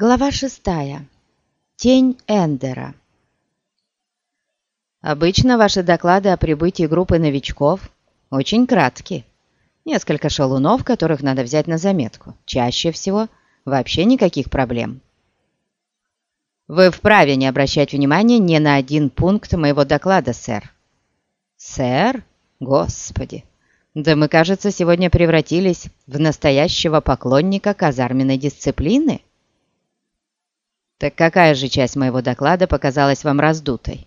Глава шестая. Тень Эндера. Обычно ваши доклады о прибытии группы новичков очень кратки. Несколько шалунов, которых надо взять на заметку. Чаще всего вообще никаких проблем. Вы вправе не обращать внимания ни на один пункт моего доклада, сэр. Сэр? Господи! Да мы, кажется, сегодня превратились в настоящего поклонника казарменной дисциплины. Так какая же часть моего доклада показалась вам раздутой?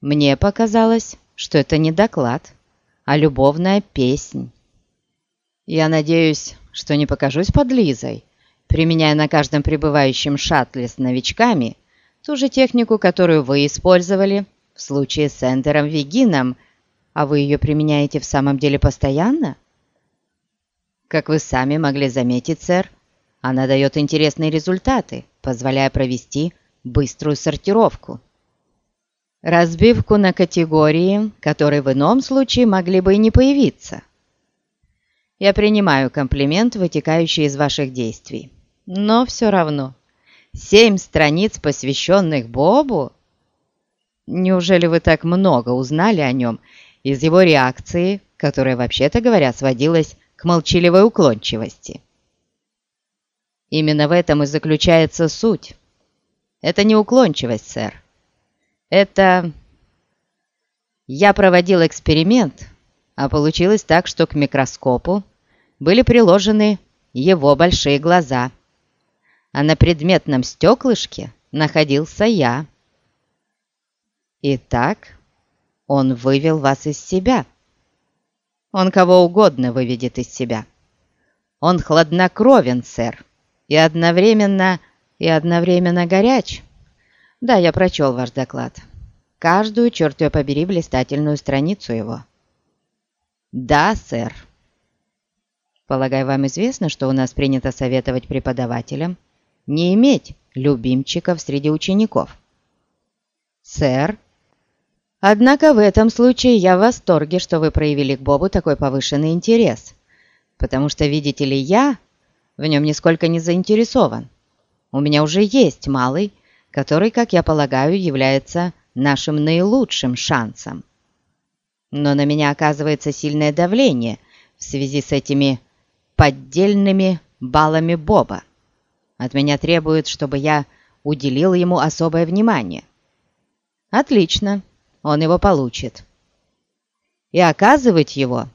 Мне показалось, что это не доклад, а любовная песнь. Я надеюсь, что не покажусь под Лизой, применяя на каждом прибывающем шаттле с новичками ту же технику, которую вы использовали в случае с Эндером Вегином, а вы ее применяете в самом деле постоянно? Как вы сами могли заметить, сэр, она дает интересные результаты, позволяя провести быструю сортировку. Разбивку на категории, которые в ином случае могли бы и не появиться. Я принимаю комплимент, вытекающий из ваших действий. Но все равно. Семь страниц, посвященных Бобу? Неужели вы так много узнали о нем из его реакции, которая, вообще-то говоря, сводилась к молчаливой уклончивости? Именно в этом и заключается суть. Это не уклончивость, сэр. Это... Я проводил эксперимент, а получилось так, что к микроскопу были приложены его большие глаза, а на предметном стеклышке находился я. Итак, он вывел вас из себя. Он кого угодно выведет из себя. Он хладнокровен, сэр и одновременно, и одновременно горяч. Да, я прочел ваш доклад. Каждую, черт ее побери, блистательную страницу его. Да, сэр. Полагаю, вам известно, что у нас принято советовать преподавателям не иметь любимчиков среди учеников. Сэр, однако в этом случае я в восторге, что вы проявили к Бобу такой повышенный интерес, потому что, видите ли, я в нем нисколько не заинтересован. У меня уже есть малый, который, как я полагаю, является нашим наилучшим шансом. Но на меня оказывается сильное давление в связи с этими поддельными баллами Боба. От меня требуют, чтобы я уделил ему особое внимание. Отлично, он его получит. И оказывать его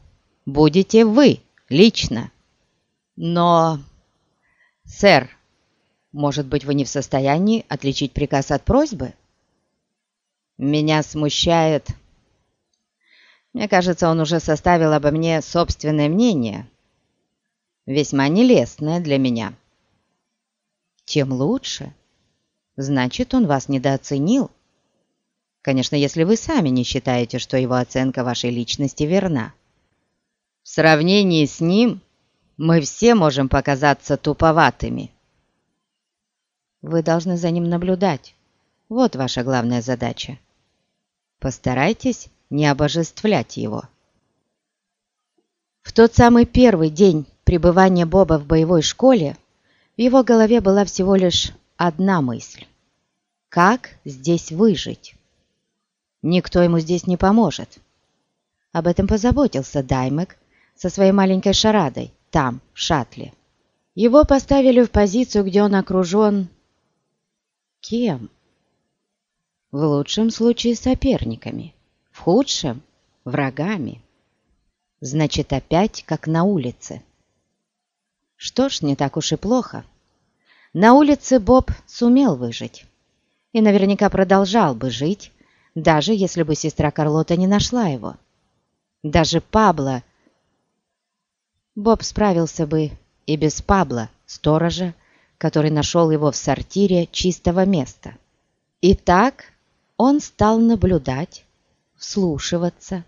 будете вы лично. Но «Сэр, может быть, вы не в состоянии отличить приказ от просьбы?» «Меня смущает...» Мне кажется, он уже составил обо мне собственное мнение, весьма нелестное для меня. Тем лучше. Значит, он вас недооценил. Конечно, если вы сами не считаете, что его оценка вашей личности верна. В сравнении с ним мы все можем показаться туповатыми. Вы должны за ним наблюдать. Вот ваша главная задача. Постарайтесь не обожествлять его. В тот самый первый день пребывания Боба в боевой школе в его голове была всего лишь одна мысль. Как здесь выжить? Никто ему здесь не поможет. Об этом позаботился Даймек со своей маленькой шарадой, там, в шаттле. Его поставили в позицию, где он окружен... Кем? В лучшем случае соперниками, в худшем — врагами. Значит, опять как на улице. Что ж, не так уж и плохо. На улице Боб сумел выжить. И наверняка продолжал бы жить, даже если бы сестра Карлота не нашла его. Даже Пабло Боб справился бы и без Пабла, сторожа, который нашел его в сортире чистого места. И так он стал наблюдать, вслушиваться.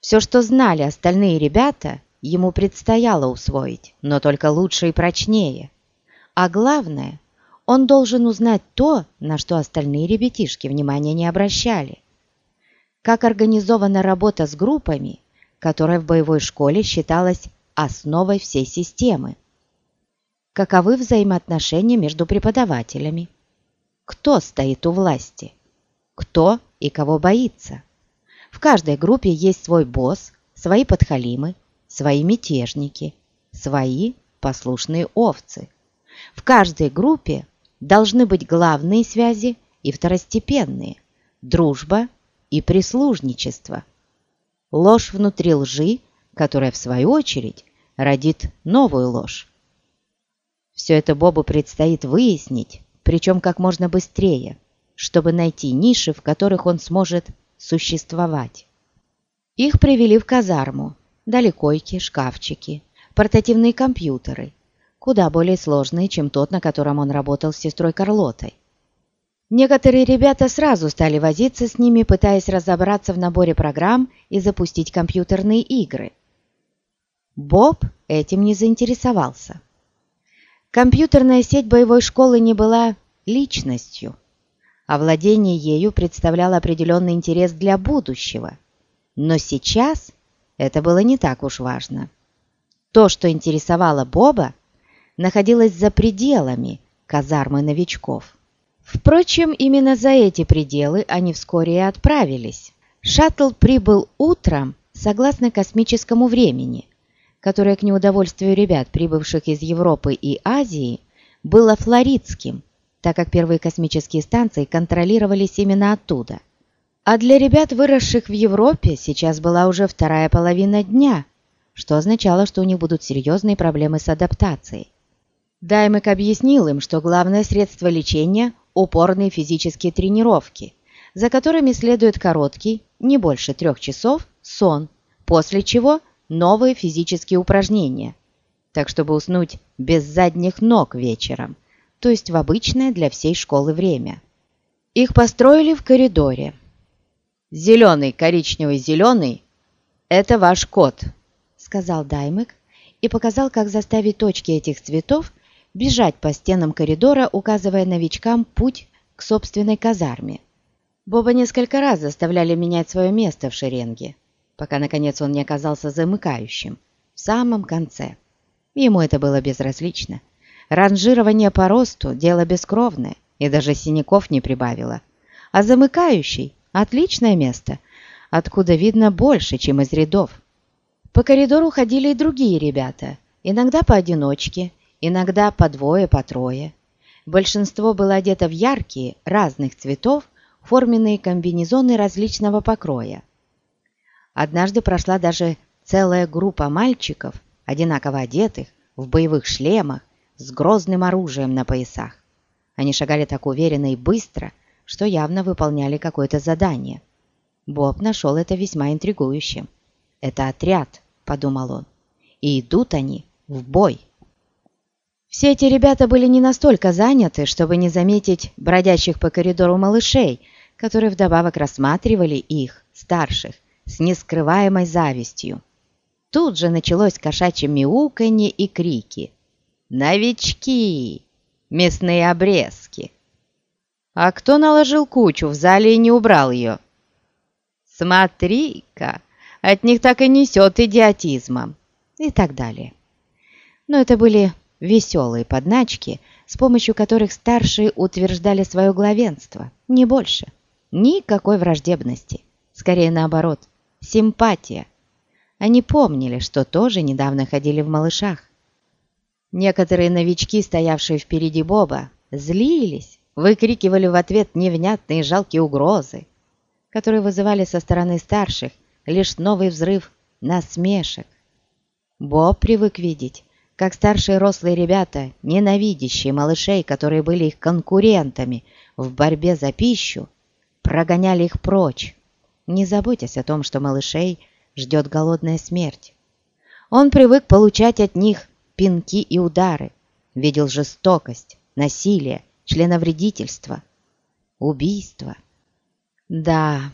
Все, что знали остальные ребята, ему предстояло усвоить, но только лучше и прочнее. А главное, он должен узнать то, на что остальные ребятишки внимания не обращали. Как организована работа с группами, которая в боевой школе считалась основой всей системы. каковы взаимоотношения между преподавателями. Кто стоит у власти? Кто и кого боится? В каждой группе есть свой босс, свои подхалимы, свои мятежники, свои послушные овцы. В каждой группе должны быть главные связи и второстепенные, дружба и прислужничество. Ложь внутри лжи, которая, в свою очередь, родит новую ложь. Все это Бобу предстоит выяснить, причем как можно быстрее, чтобы найти ниши, в которых он сможет существовать. Их привели в казарму, дали койки, шкафчики, портативные компьютеры, куда более сложные, чем тот, на котором он работал с сестрой Карлотой. Некоторые ребята сразу стали возиться с ними, пытаясь разобраться в наборе программ и запустить компьютерные игры. Боб этим не заинтересовался. Компьютерная сеть боевой школы не была личностью, а владение ею представляло определенный интерес для будущего. Но сейчас это было не так уж важно. То, что интересовало Боба, находилось за пределами казармы новичков. Впрочем, именно за эти пределы они вскоре и отправились. Шаттл прибыл утром согласно космическому времени, которое к неудовольствию ребят, прибывших из Европы и Азии, было флоридским, так как первые космические станции контролировались именно оттуда. А для ребят, выросших в Европе, сейчас была уже вторая половина дня, что означало, что у них будут серьезные проблемы с адаптацией. Даймек объяснил им, что главное средство лечения – упорные физические тренировки, за которыми следует короткий, не больше трех часов, сон, после чего новые физические упражнения, так чтобы уснуть без задних ног вечером, то есть в обычное для всей школы время. Их построили в коридоре. «Зеленый, коричневый, зеленый – это ваш код», – сказал Даймек и показал, как заставить точки этих цветов бежать по стенам коридора, указывая новичкам путь к собственной казарме. Боба несколько раз заставляли менять свое место в шеренге, пока, наконец, он не оказался замыкающим, в самом конце. Ему это было безразлично. Ранжирование по росту – дело бескровное, и даже синяков не прибавило. А замыкающий – отличное место, откуда видно больше, чем из рядов. По коридору ходили и другие ребята, иногда поодиночке, иногда по двое, по трое. Большинство было одето в яркие, разных цветов, форменные комбинезоны различного покроя. Однажды прошла даже целая группа мальчиков, одинаково одетых, в боевых шлемах, с грозным оружием на поясах. Они шагали так уверенно и быстро, что явно выполняли какое-то задание. Боб нашел это весьма интригующим. «Это отряд», — подумал он, — «и идут они в бой». Все эти ребята были не настолько заняты, чтобы не заметить бродящих по коридору малышей, которые вдобавок рассматривали их, старших, с нескрываемой завистью. Тут же началось кошачье мяуканье и крики. «Новички! Мясные обрезки!» «А кто наложил кучу в зале и не убрал ее?» «Смотри-ка! От них так и несет идиотизмом!» И так далее. Но это были веселые подначки, с помощью которых старшие утверждали свое главенство, не больше. Никакой враждебности, скорее наоборот, симпатия. Они помнили, что тоже недавно ходили в малышах. Некоторые новички, стоявшие впереди Боба, злились, выкрикивали в ответ невнятные жалкие угрозы, которые вызывали со стороны старших лишь новый взрыв насмешек. Боб привык видеть как старшие рослые ребята, ненавидящие малышей, которые были их конкурентами в борьбе за пищу, прогоняли их прочь, не заботясь о том, что малышей ждет голодная смерть. Он привык получать от них пинки и удары, видел жестокость, насилие, членовредительство, убийство. Да,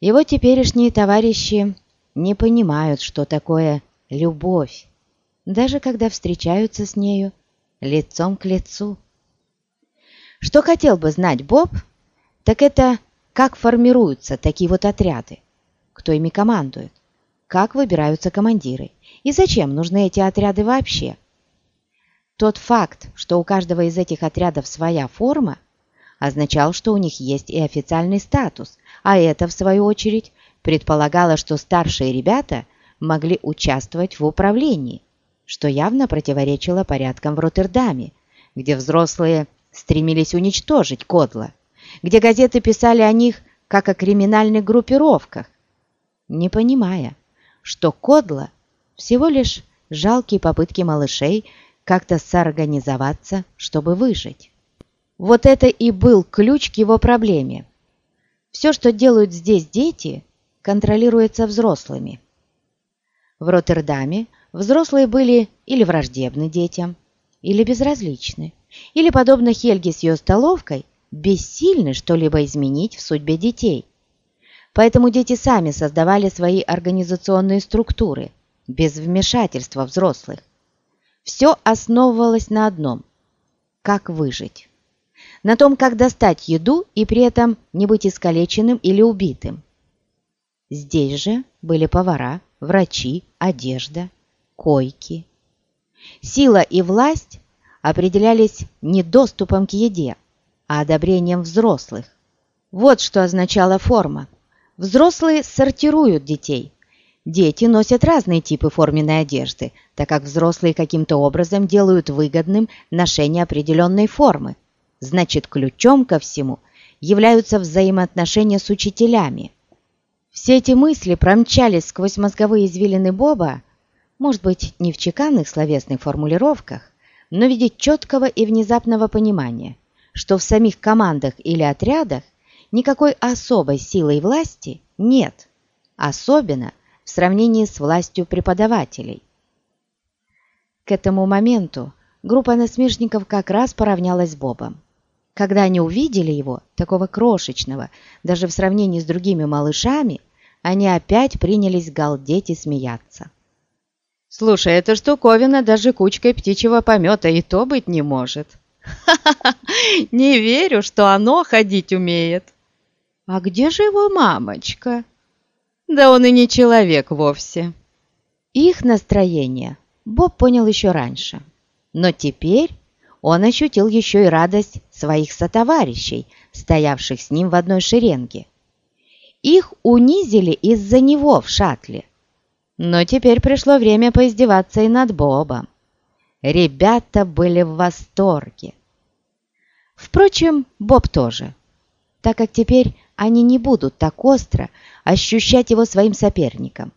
его теперешние товарищи не понимают, что такое любовь, даже когда встречаются с нею лицом к лицу. Что хотел бы знать Боб, так это как формируются такие вот отряды, кто ими командует, как выбираются командиры? И зачем нужны эти отряды вообще. Тот факт, что у каждого из этих отрядов своя форма, означал, что у них есть и официальный статус, а это, в свою очередь, предполагало, что старшие ребята могли участвовать в управлении, что явно противоречило порядкам в Роттердаме, где взрослые стремились уничтожить Кодла, где газеты писали о них как о криминальных группировках, не понимая, что Кодла всего лишь жалкие попытки малышей как-то соорганизоваться, чтобы выжить. Вот это и был ключ к его проблеме. Все, что делают здесь дети, контролируется взрослыми. В Роттердаме взрослые были или враждебны детям, или безразличны, или, подобно Хельге с ее столовкой, бессильны что-либо изменить в судьбе детей. Поэтому дети сами создавали свои организационные структуры, без вмешательства взрослых. Все основывалось на одном – как выжить. На том, как достать еду и при этом не быть искалеченным или убитым. Здесь же были повара, врачи, одежда, койки. Сила и власть определялись не доступом к еде, а одобрением взрослых. Вот что означала форма. Взрослые сортируют детей. Дети носят разные типы форменной одежды, так как взрослые каким-то образом делают выгодным ношение определенной формы. Значит, ключом ко всему являются взаимоотношения с учителями. Все эти мысли промчались сквозь мозговые извилины Боба, может быть, не в чеканных словесных формулировках, но в виде четкого и внезапного понимания, что в самих командах или отрядах никакой особой силы и власти нет, особенно в сравнении с властью преподавателей. К этому моменту группа насмешников как раз поравнялась с Бобом. Когда они увидели его, такого крошечного, даже в сравнении с другими малышами, они опять принялись галдеть и смеяться. «Слушай, эта штуковина даже кучкой птичьего помета и то быть не может!» «Ха-ха-ха! Не верю, что оно ходить умеет!» «А где же его мамочка?» «Да он и не человек вовсе!» Их настроение Боб понял еще раньше. Но теперь он ощутил еще и радость своих сотоварищей, стоявших с ним в одной шеренге. Их унизили из-за него в шаттле. Но теперь пришло время поиздеваться и над Бобом. Ребята были в восторге. Впрочем, Боб тоже, так как теперь они не будут так остро ощущать его своим соперником.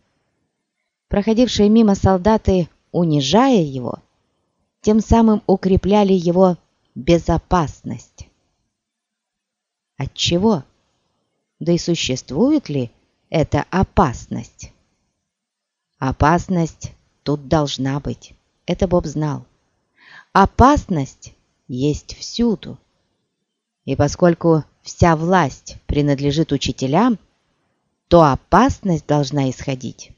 Проходившие мимо солдаты, унижая его, тем самым укрепляли его безопасность. От чего? Да и существует ли эта опасность? Опасность тут должна быть, это Боб знал. Опасность есть всюду. И поскольку вся власть принадлежит учителям, то опасность должна исходить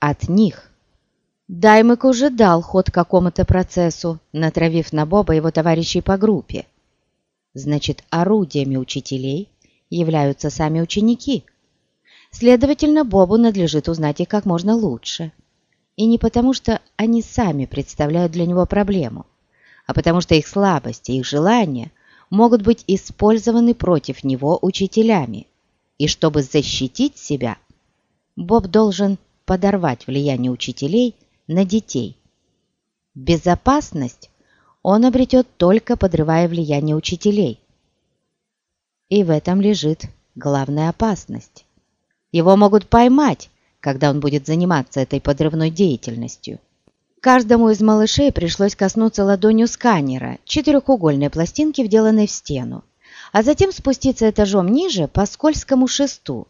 от них. Даймык уже дал ход какому-то процессу, натравив на Боба его товарищей по группе. Значит, орудиями учителей являются сами ученики. Следовательно, Бобу надлежит узнать их как можно лучше. И не потому, что они сами представляют для него проблему, а потому что их слабости, их желания могут быть использованы против него учителями. И чтобы защитить себя, Боб должен подорвать влияние учителей – на детей. Безопасность он обретет только подрывая влияние учителей. И в этом лежит главная опасность. Его могут поймать, когда он будет заниматься этой подрывной деятельностью. Каждому из малышей пришлось коснуться ладонью сканера, четырехугольной пластинки, вделанной в стену, а затем спуститься этажом ниже по скользкому шесту.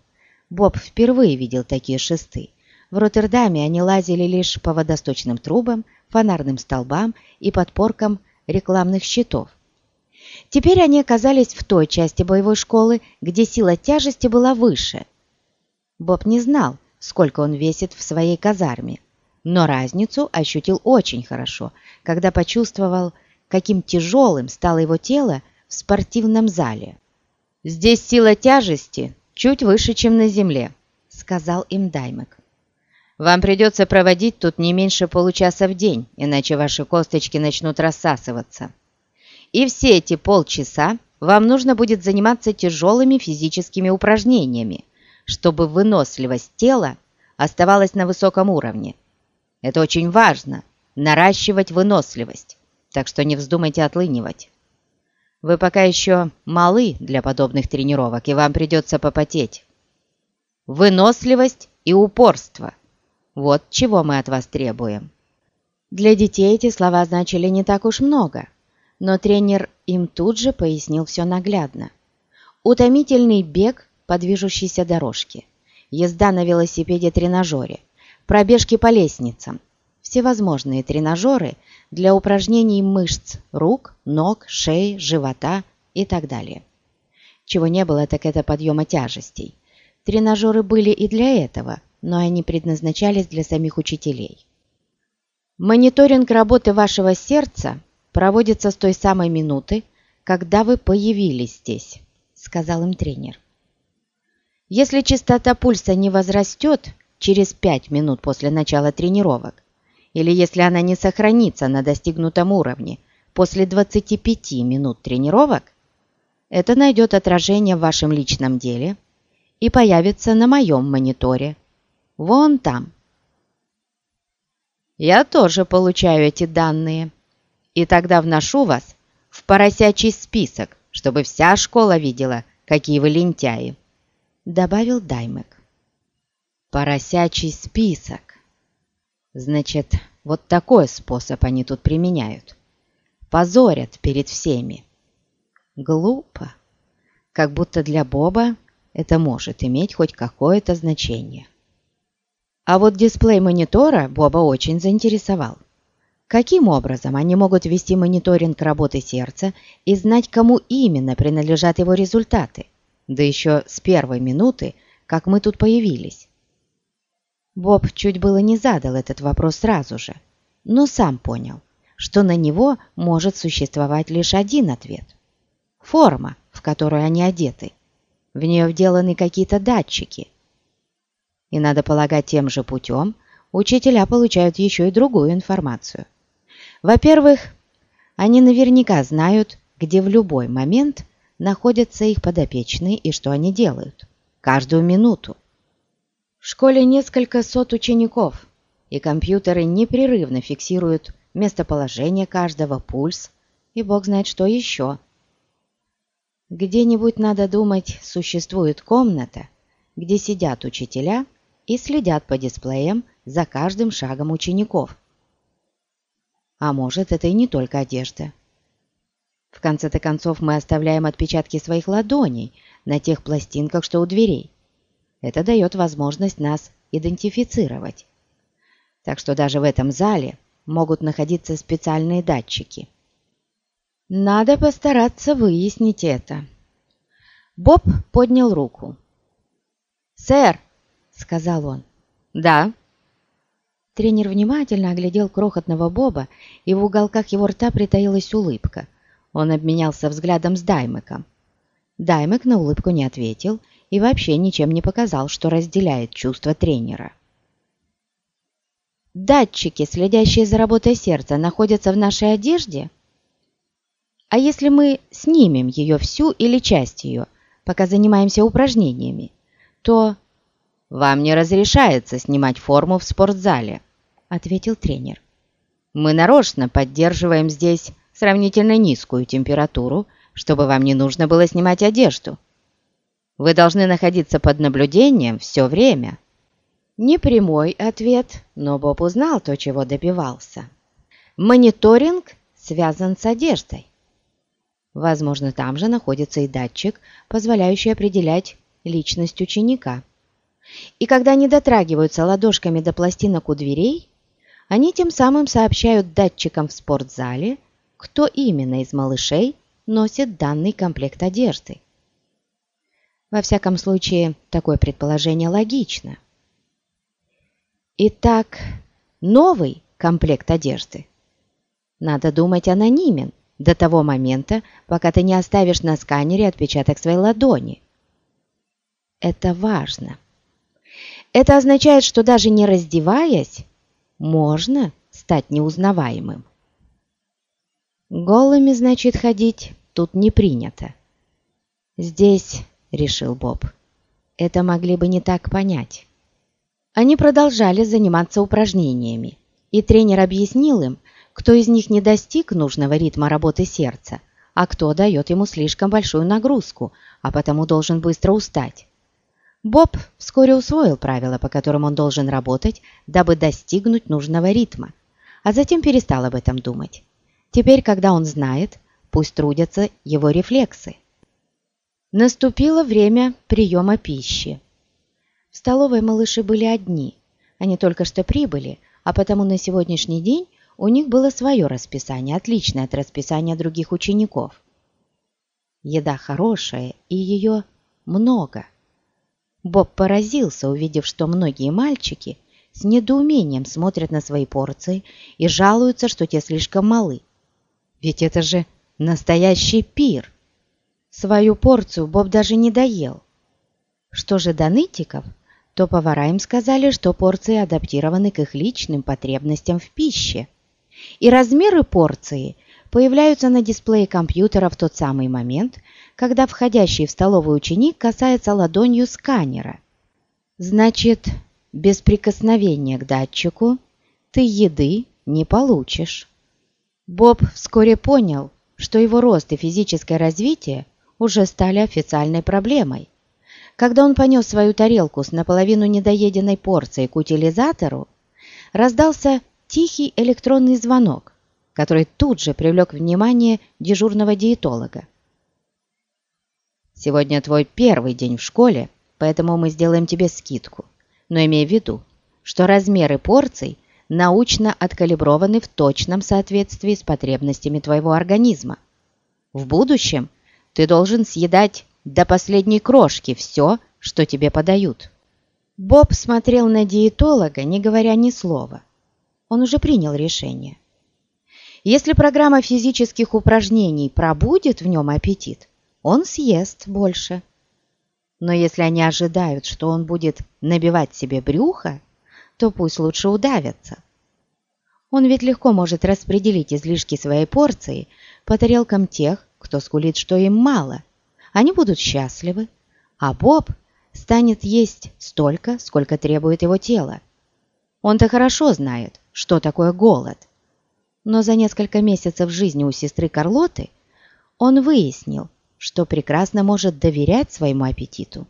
Боб впервые видел такие шесты. В Роттердаме они лазили лишь по водосточным трубам, фонарным столбам и подпоркам рекламных щитов. Теперь они оказались в той части боевой школы, где сила тяжести была выше. Боб не знал, сколько он весит в своей казарме, но разницу ощутил очень хорошо, когда почувствовал, каким тяжелым стало его тело в спортивном зале. «Здесь сила тяжести чуть выше, чем на земле», — сказал им Даймек. Вам придется проводить тут не меньше получаса в день, иначе ваши косточки начнут рассасываться. И все эти полчаса вам нужно будет заниматься тяжелыми физическими упражнениями, чтобы выносливость тела оставалась на высоком уровне. Это очень важно – наращивать выносливость, так что не вздумайте отлынивать. Вы пока еще малы для подобных тренировок, и вам придется попотеть. Выносливость и упорство вот чего мы от вас требуем». Для детей эти слова значили не так уж много, но тренер им тут же пояснил все наглядно. Утомительный бег по движущейся дорожке, езда на велосипеде-тренажере, пробежки по лестницам, всевозможные тренажеры для упражнений мышц рук, ног, шеи, живота и так далее. Чего не было, так это подъема тяжестей. Тренажеры были и для этого – но они предназначались для самих учителей. Мониторинг работы вашего сердца проводится с той самой минуты, когда вы появились здесь, сказал им тренер. Если частота пульса не возрастет через 5 минут после начала тренировок, или если она не сохранится на достигнутом уровне после 25 минут тренировок, это найдет отражение в вашем личном деле и появится на моем мониторе Вон там. Я тоже получаю эти данные. И тогда вношу вас в поросячий список, чтобы вся школа видела, какие вы лентяи», — добавил Даймек. «Поросячий список. Значит, вот такой способ они тут применяют. Позорят перед всеми. Глупо. Как будто для Боба это может иметь хоть какое-то значение». А вот дисплей монитора Боба очень заинтересовал. Каким образом они могут вести мониторинг работы сердца и знать, кому именно принадлежат его результаты? Да еще с первой минуты, как мы тут появились. Боб чуть было не задал этот вопрос сразу же, но сам понял, что на него может существовать лишь один ответ. Форма, в которую они одеты. В нее вделаны какие-то датчики – и, надо полагать, тем же путем учителя получают еще и другую информацию. Во-первых, они наверняка знают, где в любой момент находятся их подопечные и что они делают. Каждую минуту. В школе несколько сот учеников, и компьютеры непрерывно фиксируют местоположение каждого, пульс и бог знает что еще. Где-нибудь, надо думать, существует комната, где сидят учителя – и следят по дисплеям за каждым шагом учеников. А может, это и не только одежда. В конце-то концов мы оставляем отпечатки своих ладоней на тех пластинках, что у дверей. Это дает возможность нас идентифицировать. Так что даже в этом зале могут находиться специальные датчики. Надо постараться выяснить это. Боб поднял руку. «Сэр!» сказал он. «Да». Тренер внимательно оглядел крохотного Боба, и в уголках его рта притаилась улыбка. Он обменялся взглядом с Даймеком. Даймек на улыбку не ответил и вообще ничем не показал, что разделяет чувства тренера. «Датчики, следящие за работой сердца, находятся в нашей одежде?» «А если мы снимем ее всю или часть ее, пока занимаемся упражнениями, то «Вам не разрешается снимать форму в спортзале», — ответил тренер. «Мы нарочно поддерживаем здесь сравнительно низкую температуру, чтобы вам не нужно было снимать одежду. Вы должны находиться под наблюдением все время». Непрямой ответ, но Боб узнал то, чего добивался. Мониторинг связан с одеждой. Возможно, там же находится и датчик, позволяющий определять личность ученика. И когда они дотрагиваются ладошками до пластинок у дверей, они тем самым сообщают датчикам в спортзале, кто именно из малышей носит данный комплект одежды. Во всяком случае, такое предположение логично. Итак, новый комплект одежды, надо думать, анонимен до того момента, пока ты не оставишь на сканере отпечаток своей ладони. Это важно. Это означает, что даже не раздеваясь, можно стать неузнаваемым. Голыми, значит, ходить тут не принято. Здесь, решил Боб, это могли бы не так понять. Они продолжали заниматься упражнениями, и тренер объяснил им, кто из них не достиг нужного ритма работы сердца, а кто дает ему слишком большую нагрузку, а потому должен быстро устать. Боб вскоре усвоил правила, по которым он должен работать, дабы достигнуть нужного ритма, а затем перестал об этом думать. Теперь, когда он знает, пусть трудятся его рефлексы. Наступило время приема пищи. В столовой малыши были одни. Они только что прибыли, а потому на сегодняшний день у них было свое расписание, отличное от расписания других учеников. Еда хорошая, и ее много. Боб поразился, увидев, что многие мальчики с недоумением смотрят на свои порции и жалуются, что те слишком малы. Ведь это же настоящий пир. Свою порцию Боб даже не доел. Что же до нытиков, то повара им сказали, что порции адаптированы к их личным потребностям в пище – и размеры порции появляются на дисплее компьютера в тот самый момент, когда входящий в столовую ученик касается ладонью сканера. Значит, без прикосновения к датчику ты еды не получишь. Боб вскоре понял, что его рост и физическое развитие уже стали официальной проблемой. Когда он понес свою тарелку с наполовину недоеденной порцией к утилизатору, раздался тихий электронный звонок, который тут же привлек внимание дежурного диетолога. «Сегодня твой первый день в школе, поэтому мы сделаем тебе скидку, но имей в виду, что размеры порций научно откалиброваны в точном соответствии с потребностями твоего организма. В будущем ты должен съедать до последней крошки все, что тебе подают». Боб смотрел на диетолога, не говоря ни слова. Он уже принял решение. Если программа физических упражнений пробудет в нем аппетит, он съест больше. Но если они ожидают, что он будет набивать себе брюхо, то пусть лучше удавятся. Он ведь легко может распределить излишки своей порции по тарелкам тех, кто скулит, что им мало. Они будут счастливы, а Боб станет есть столько, сколько требует его тело. Он-то хорошо знает, что такое голод. Но за несколько месяцев жизни у сестры Карлоты он выяснил, что прекрасно может доверять своему аппетиту.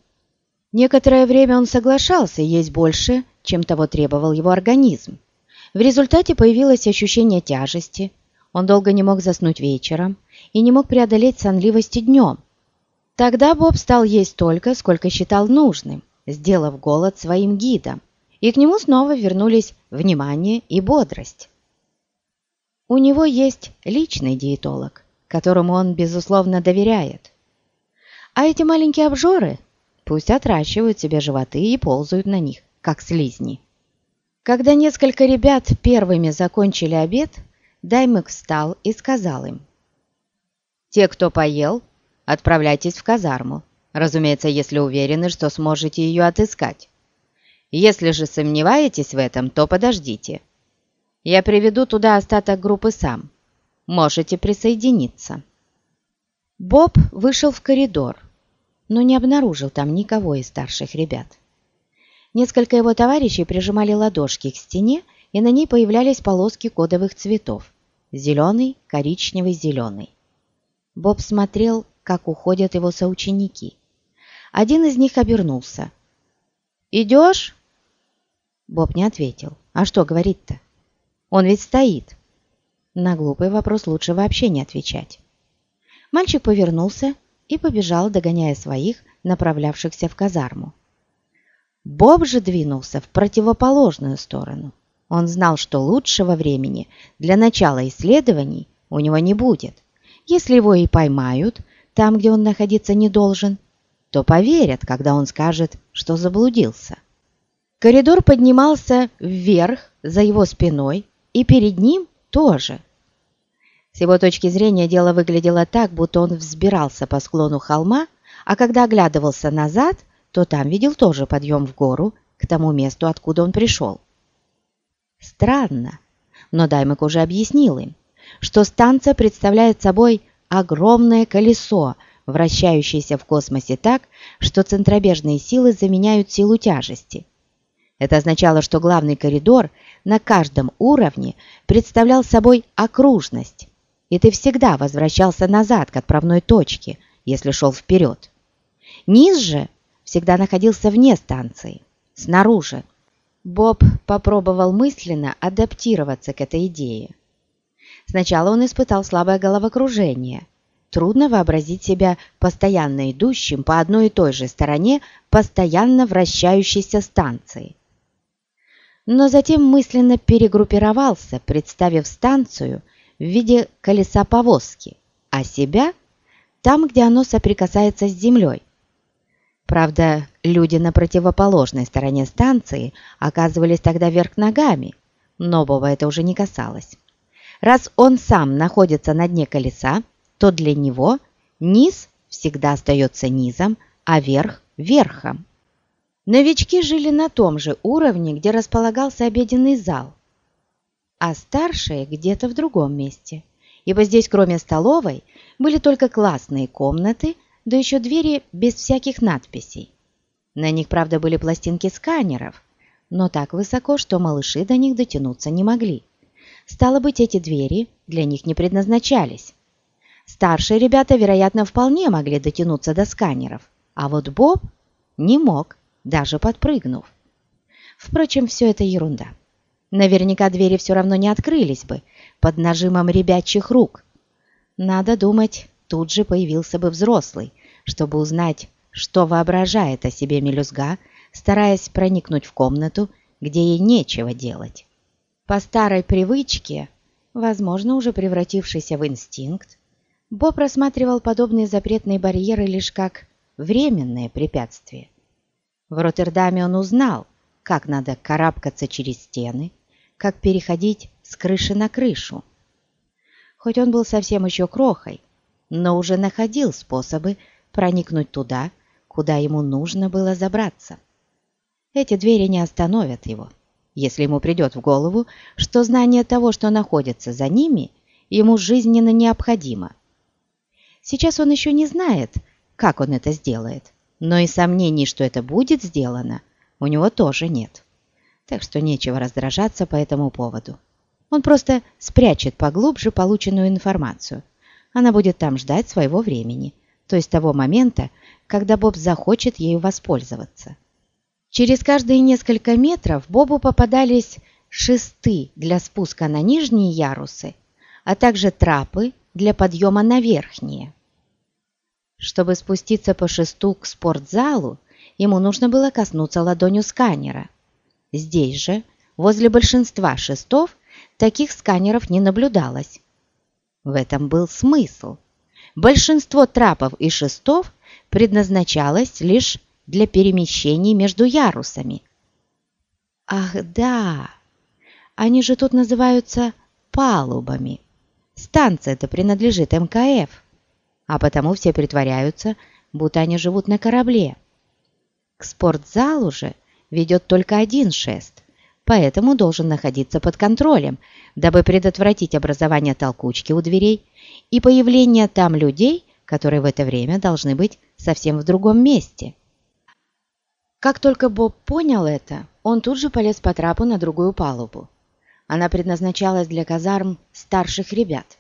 Некоторое время он соглашался есть больше, чем того требовал его организм. В результате появилось ощущение тяжести, он долго не мог заснуть вечером и не мог преодолеть сонливости днем. Тогда Боб стал есть столько, сколько считал нужным, сделав голод своим гидом и к нему снова вернулись внимание и бодрость. У него есть личный диетолог, которому он, безусловно, доверяет. А эти маленькие обжоры пусть отращивают себе животы и ползают на них, как слизни. Когда несколько ребят первыми закончили обед, Даймек встал и сказал им. «Те, кто поел, отправляйтесь в казарму, разумеется, если уверены, что сможете ее отыскать. Если же сомневаетесь в этом, то подождите. Я приведу туда остаток группы сам. Можете присоединиться». Боб вышел в коридор, но не обнаружил там никого из старших ребят. Несколько его товарищей прижимали ладошки к стене, и на ней появлялись полоски кодовых цветов – зеленый, коричневый, зеленый. Боб смотрел, как уходят его соученики. Один из них обернулся. «Идешь?» Боб не ответил. А что говорить-то? Он ведь стоит. На глупый вопрос лучше вообще не отвечать. Мальчик повернулся и побежал, догоняя своих, направлявшихся в казарму. Боб же двинулся в противоположную сторону. Он знал, что лучшего времени для начала исследований у него не будет. Если его и поймают там, где он находиться не должен, то поверят, когда он скажет, что заблудился. Коридор поднимался вверх за его спиной и перед ним тоже. С его точки зрения дело выглядело так, будто он взбирался по склону холма, а когда оглядывался назад, то там видел тоже подъем в гору к тому месту, откуда он пришел. Странно, но Даймек уже объяснил им, что станция представляет собой огромное колесо, вращающееся в космосе так, что центробежные силы заменяют силу тяжести. Это означало, что главный коридор на каждом уровне представлял собой окружность, и ты всегда возвращался назад к отправной точке, если шел вперед. Низ же всегда находился вне станции, снаружи. Боб попробовал мысленно адаптироваться к этой идее. Сначала он испытал слабое головокружение. Трудно вообразить себя постоянно идущим по одной и той же стороне постоянно вращающейся станции. Но затем мысленно перегруппировался, представив станцию в виде колеса повозки, а себя там, где оно соприкасается с землей. Правда, люди на противоположной стороне станции оказывались тогда вверх ногами, но Боба это уже не касалось. Раз он сам находится на дне колеса, то для него низ всегда остается низом, а верх – верхом. Новички жили на том же уровне, где располагался обеденный зал, а старшие где-то в другом месте, ибо здесь, кроме столовой, были только классные комнаты, да еще двери без всяких надписей. На них, правда, были пластинки сканеров, но так высоко, что малыши до них дотянуться не могли. Стало быть, эти двери для них не предназначались. Старшие ребята, вероятно, вполне могли дотянуться до сканеров, а вот Боб не мог, даже подпрыгнув. Впрочем, все это ерунда. Наверняка двери все равно не открылись бы под нажимом ребячьих рук. Надо думать, тут же появился бы взрослый, чтобы узнать, что воображает о себе мелюзга, стараясь проникнуть в комнату, где ей нечего делать. По старой привычке, возможно, уже превратившейся в инстинкт, Боб рассматривал подобные запретные барьеры лишь как временное препятствие. В Роттердаме он узнал, как надо карабкаться через стены, как переходить с крыши на крышу. Хоть он был совсем еще крохой, но уже находил способы проникнуть туда, куда ему нужно было забраться. Эти двери не остановят его если ему придет в голову, что знание того, что находится за ними, ему жизненно необходимо. Сейчас он еще не знает, как он это сделает, но и сомнений, что это будет сделано, у него тоже нет. Так что нечего раздражаться по этому поводу. Он просто спрячет поглубже полученную информацию. Она будет там ждать своего времени, то есть того момента, когда Боб захочет ею воспользоваться. Через каждые несколько метров Бобу попадались шесты для спуска на нижние ярусы, а также трапы для подъема на верхние. Чтобы спуститься по шесту к спортзалу, ему нужно было коснуться ладонью сканера. Здесь же, возле большинства шестов, таких сканеров не наблюдалось. В этом был смысл. Большинство трапов и шестов предназначалось лишь для перемещений между ярусами. Ах да, они же тут называются палубами. Станция-то принадлежит МКФ, а потому все притворяются, будто они живут на корабле. К спортзалу же ведет только один шест, поэтому должен находиться под контролем, дабы предотвратить образование толкучки у дверей и появление там людей, которые в это время должны быть совсем в другом месте. Как только Боб понял это, он тут же полез по трапу на другую палубу. Она предназначалась для казарм старших ребят.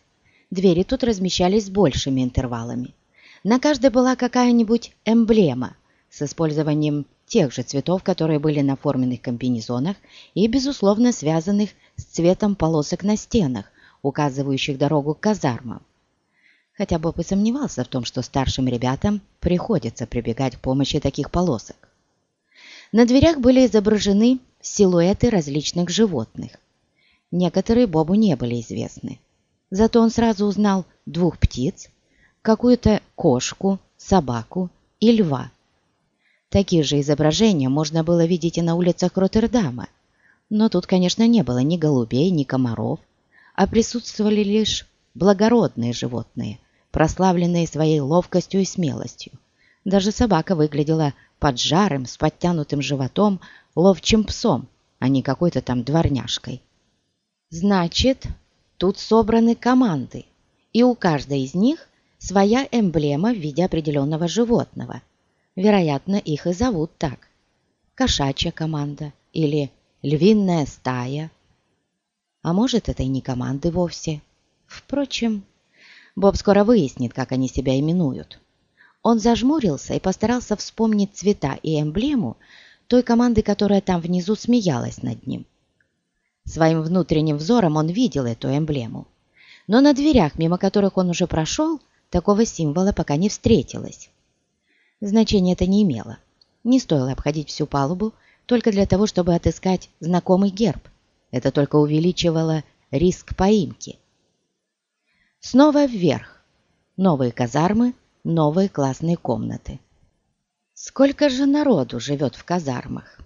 Двери тут размещались с большими интервалами. На каждой была какая-нибудь эмблема с использованием тех же цветов, которые были на форменных комбинезонах и, безусловно, связанных с цветом полосок на стенах, указывающих дорогу к казармам. Хотя Боб и сомневался в том, что старшим ребятам приходится прибегать к помощи таких полосок. На дверях были изображены силуэты различных животных. Некоторые Бобу не были известны. Зато он сразу узнал двух птиц, какую-то кошку, собаку и льва. Такие же изображения можно было видеть и на улицах Роттердама. Но тут, конечно, не было ни голубей, ни комаров, а присутствовали лишь благородные животные, прославленные своей ловкостью и смелостью. Даже собака выглядела поджарым, с подтянутым животом, ловчим псом, а не какой-то там дворняжкой. Значит, тут собраны команды, и у каждой из них своя эмблема в виде определенного животного. Вероятно, их и зовут так. Кошачья команда или львиная стая. А может, это и не команды вовсе. Впрочем, Боб скоро выяснит, как они себя именуют. Он зажмурился и постарался вспомнить цвета и эмблему той команды, которая там внизу смеялась над ним. Своим внутренним взором он видел эту эмблему. Но на дверях, мимо которых он уже прошел, такого символа пока не встретилось. Значения это не имело. Не стоило обходить всю палубу только для того, чтобы отыскать знакомый герб. Это только увеличивало риск поимки. Снова вверх. Новые казармы, новые классные комнаты. Сколько же народу живет в казармах?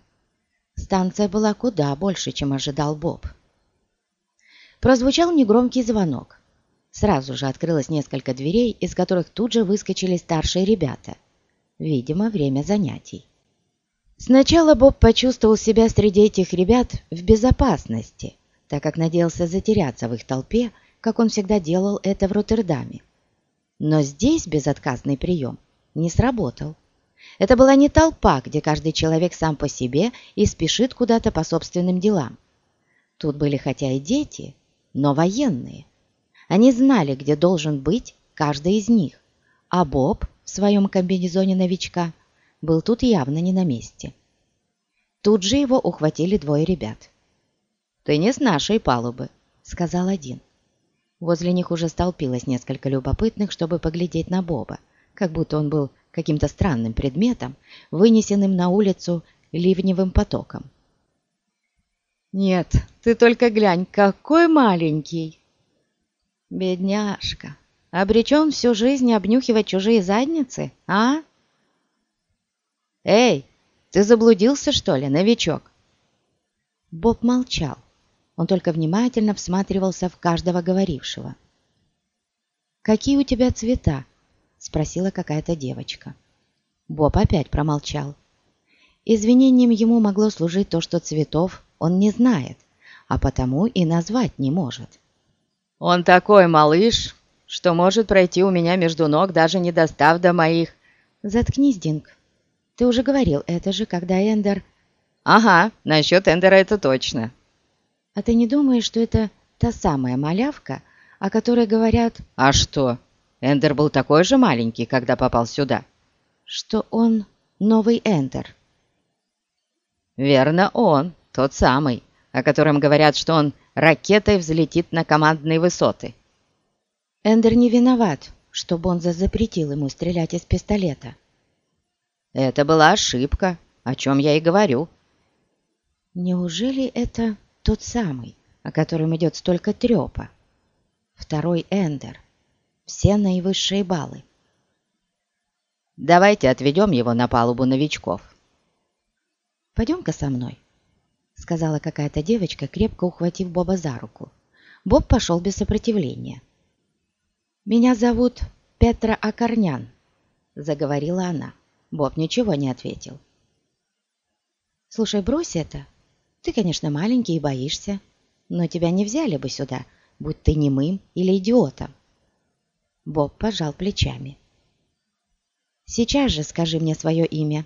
Станция была куда больше, чем ожидал Боб. Прозвучал негромкий звонок. Сразу же открылось несколько дверей, из которых тут же выскочили старшие ребята. Видимо, время занятий. Сначала Боб почувствовал себя среди этих ребят в безопасности, так как надеялся затеряться в их толпе, как он всегда делал это в Роттердаме. Но здесь безотказный прием не сработал. Это была не толпа, где каждый человек сам по себе и спешит куда-то по собственным делам. Тут были хотя и дети, но военные. Они знали, где должен быть каждый из них, а Боб в своем комбинезоне новичка был тут явно не на месте. Тут же его ухватили двое ребят. «Ты не с нашей палубы», — сказал один. Возле них уже столпилось несколько любопытных, чтобы поглядеть на Боба, как будто он был каким-то странным предметом, вынесенным на улицу ливневым потоком. «Нет, ты только глянь, какой маленький!» «Бедняжка, обречен всю жизнь обнюхивать чужие задницы, а?» «Эй, ты заблудился, что ли, новичок?» Боб молчал. Он только внимательно всматривался в каждого говорившего. «Какие у тебя цвета?» – спросила какая-то девочка. Боб опять промолчал. Извинением ему могло служить то, что цветов он не знает, а потому и назвать не может. «Он такой малыш, что может пройти у меня между ног, даже не достав до моих...» «Заткнись, Динг. Ты уже говорил это же, когда Эндер...» «Ага, насчет Эндера это точно», а ты не думаешь, что это та самая малявка, о которой говорят... А что? Эндер был такой же маленький, когда попал сюда. Что он новый Эндер. Верно, он, тот самый, о котором говорят, что он ракетой взлетит на командные высоты. Эндер не виноват, что Бонза запретил ему стрелять из пистолета. Это была ошибка, о чем я и говорю. Неужели это тот самый, о котором идет столько трепа. Второй Эндер. Все наивысшие баллы. Давайте отведем его на палубу новичков. «Пойдем-ка со мной», — сказала какая-то девочка, крепко ухватив Боба за руку. Боб пошел без сопротивления. «Меня зовут Петра Акорнян», — заговорила она. Боб ничего не ответил. «Слушай, брось это ты, конечно, маленький и боишься, но тебя не взяли бы сюда, будь ты немым или идиотом. Боб пожал плечами. Сейчас же скажи мне свое имя,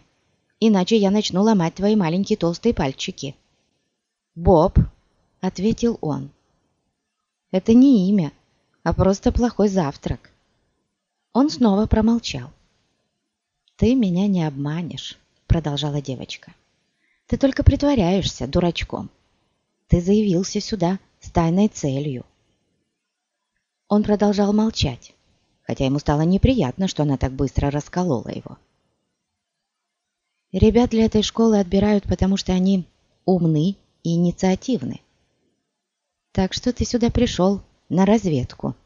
иначе я начну ломать твои маленькие толстые пальчики. Боб, ответил он. Это не имя, а просто плохой завтрак. Он снова промолчал. «Ты меня не обманешь», — продолжала девочка. Ты только притворяешься дурачком. Ты заявился сюда с тайной целью. Он продолжал молчать, хотя ему стало неприятно, что она так быстро расколола его. Ребят для этой школы отбирают, потому что они умны и инициативны. Так что ты сюда пришел на разведку.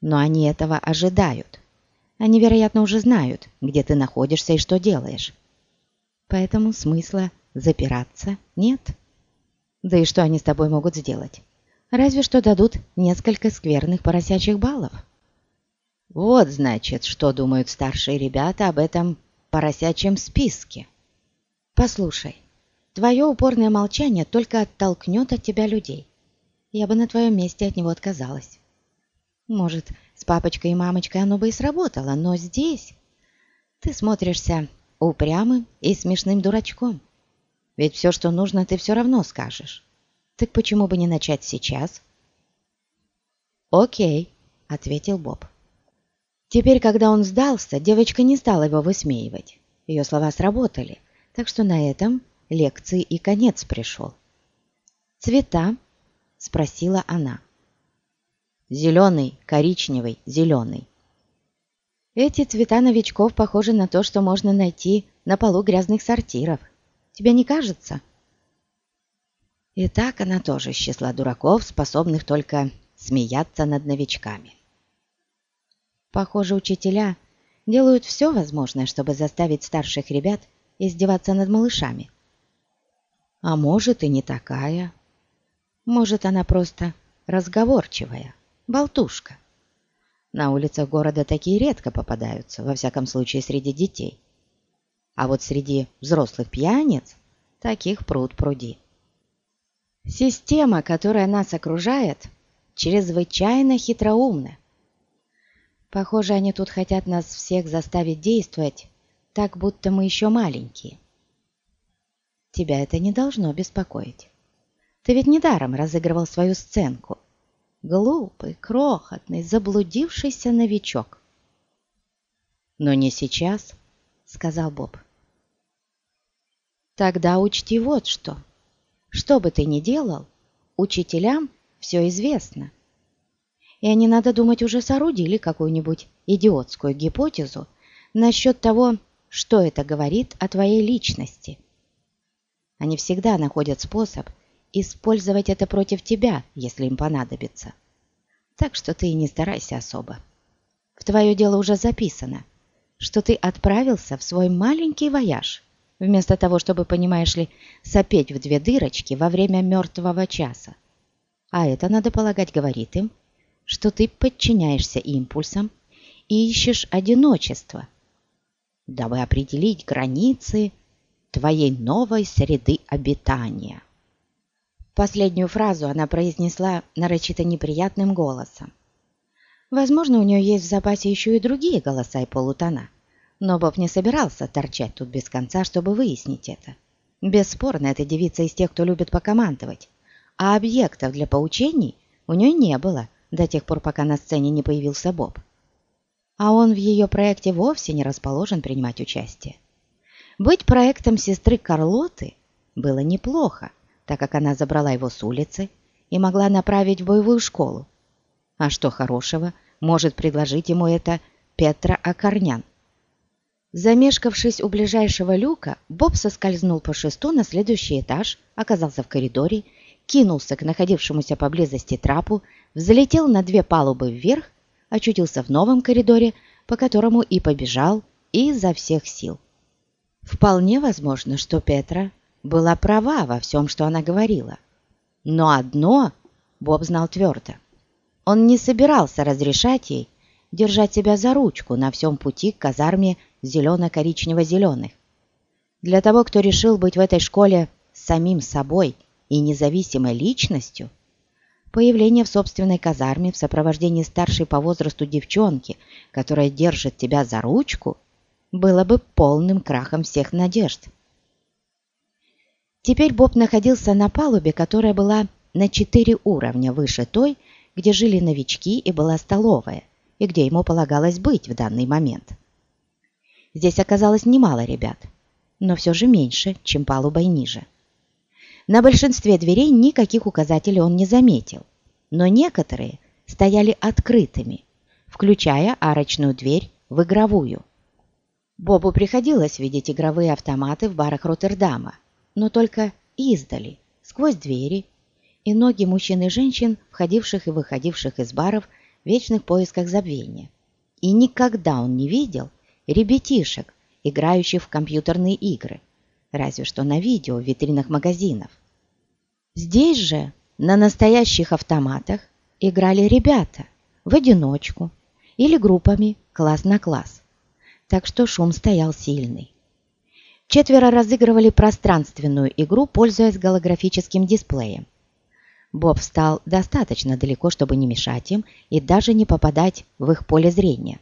Но они этого ожидают. Они, вероятно, уже знают, где ты находишься и что делаешь поэтому смысла запираться нет. Да и что они с тобой могут сделать? Разве что дадут несколько скверных поросячьих баллов. Вот, значит, что думают старшие ребята об этом поросячьем списке. Послушай, твое упорное молчание только оттолкнет от тебя людей. Я бы на твоем месте от него отказалась. Может, с папочкой и мамочкой оно бы и сработало, но здесь ты смотришься упрямым и смешным дурачком. Ведь все, что нужно, ты все равно скажешь. Так почему бы не начать сейчас? «Окей», — ответил Боб. Теперь, когда он сдался, девочка не стала его высмеивать. Ее слова сработали, так что на этом лекции и конец пришел. «Цвета?» — спросила она. «Зеленый, коричневый, зеленый». Эти цвета новичков похожи на то, что можно найти на полу грязных сортиров. Тебе не кажется? И так она тоже из дураков, способных только смеяться над новичками. Похоже, учителя делают все возможное, чтобы заставить старших ребят издеваться над малышами. А может и не такая. Может, она просто разговорчивая, болтушка. На улицах города такие редко попадаются, во всяком случае среди детей. А вот среди взрослых пьяниц таких пруд пруди. Система, которая нас окружает, чрезвычайно хитроумны. Похоже, они тут хотят нас всех заставить действовать, так будто мы еще маленькие. Тебя это не должно беспокоить. Ты ведь недаром разыгрывал свою сценку. Глупый, крохотный, заблудившийся новичок. Но не сейчас, сказал Боб. Тогда учти вот что. Что бы ты ни делал, учителям все известно. И они, надо думать, уже соорудили какую-нибудь идиотскую гипотезу насчет того, что это говорит о твоей личности. Они всегда находят способ использовать это против тебя, если им понадобится. Так что ты и не старайся особо. В твое дело уже записано, что ты отправился в свой маленький вояж, вместо того, чтобы, понимаешь ли, сопеть в две дырочки во время мертвого часа. А это, надо полагать, говорит им, что ты подчиняешься импульсам и ищешь одиночество, дабы определить границы твоей новой среды обитания. Последнюю фразу она произнесла нарочито неприятным голосом. Возможно, у нее есть в запасе еще и другие голоса и полутона, но Боб не собирался торчать тут без конца, чтобы выяснить это. Бесспорно, эта девица из тех, кто любит покомандовать, а объектов для поучений у нее не было до тех пор, пока на сцене не появился Боб. А он в ее проекте вовсе не расположен принимать участие. Быть проектом сестры Карлоты было неплохо, так как она забрала его с улицы и могла направить в боевую школу. А что хорошего может предложить ему это Петра Акарнян? Замешкавшись у ближайшего люка, Боб соскользнул по шесту на следующий этаж, оказался в коридоре кинулся к находившемуся поблизости трапу, взлетел на две палубы вверх, очутился в новом коридоре, по которому и побежал изо всех сил. Вполне возможно, что Петра была права во всем, что она говорила. Но одно Боб знал твердо. Он не собирался разрешать ей держать себя за ручку на всем пути к казарме зелено-коричнево-зеленых. Для того, кто решил быть в этой школе самим собой – и независимой личностью, появление в собственной казарме в сопровождении старшей по возрасту девчонки, которая держит тебя за ручку, было бы полным крахом всех надежд. Теперь Боб находился на палубе, которая была на четыре уровня выше той, где жили новички и была столовая, и где ему полагалось быть в данный момент. Здесь оказалось немало ребят, но все же меньше, чем палубой ниже. На большинстве дверей никаких указателей он не заметил, но некоторые стояли открытыми, включая арочную дверь в игровую. Бобу приходилось видеть игровые автоматы в барах Роттердама, но только издали, сквозь двери, и ноги мужчин и женщин, входивших и выходивших из баров в вечных поисках забвения. И никогда он не видел ребятишек, играющих в компьютерные игры, разве что на видео в витринах магазинов. Здесь же, на настоящих автоматах, играли ребята в одиночку или группами класс на класс. так что шум стоял сильный. Четверо разыгрывали пространственную игру, пользуясь голографическим дисплеем. Боб встал достаточно далеко, чтобы не мешать им и даже не попадать в их поле зрения.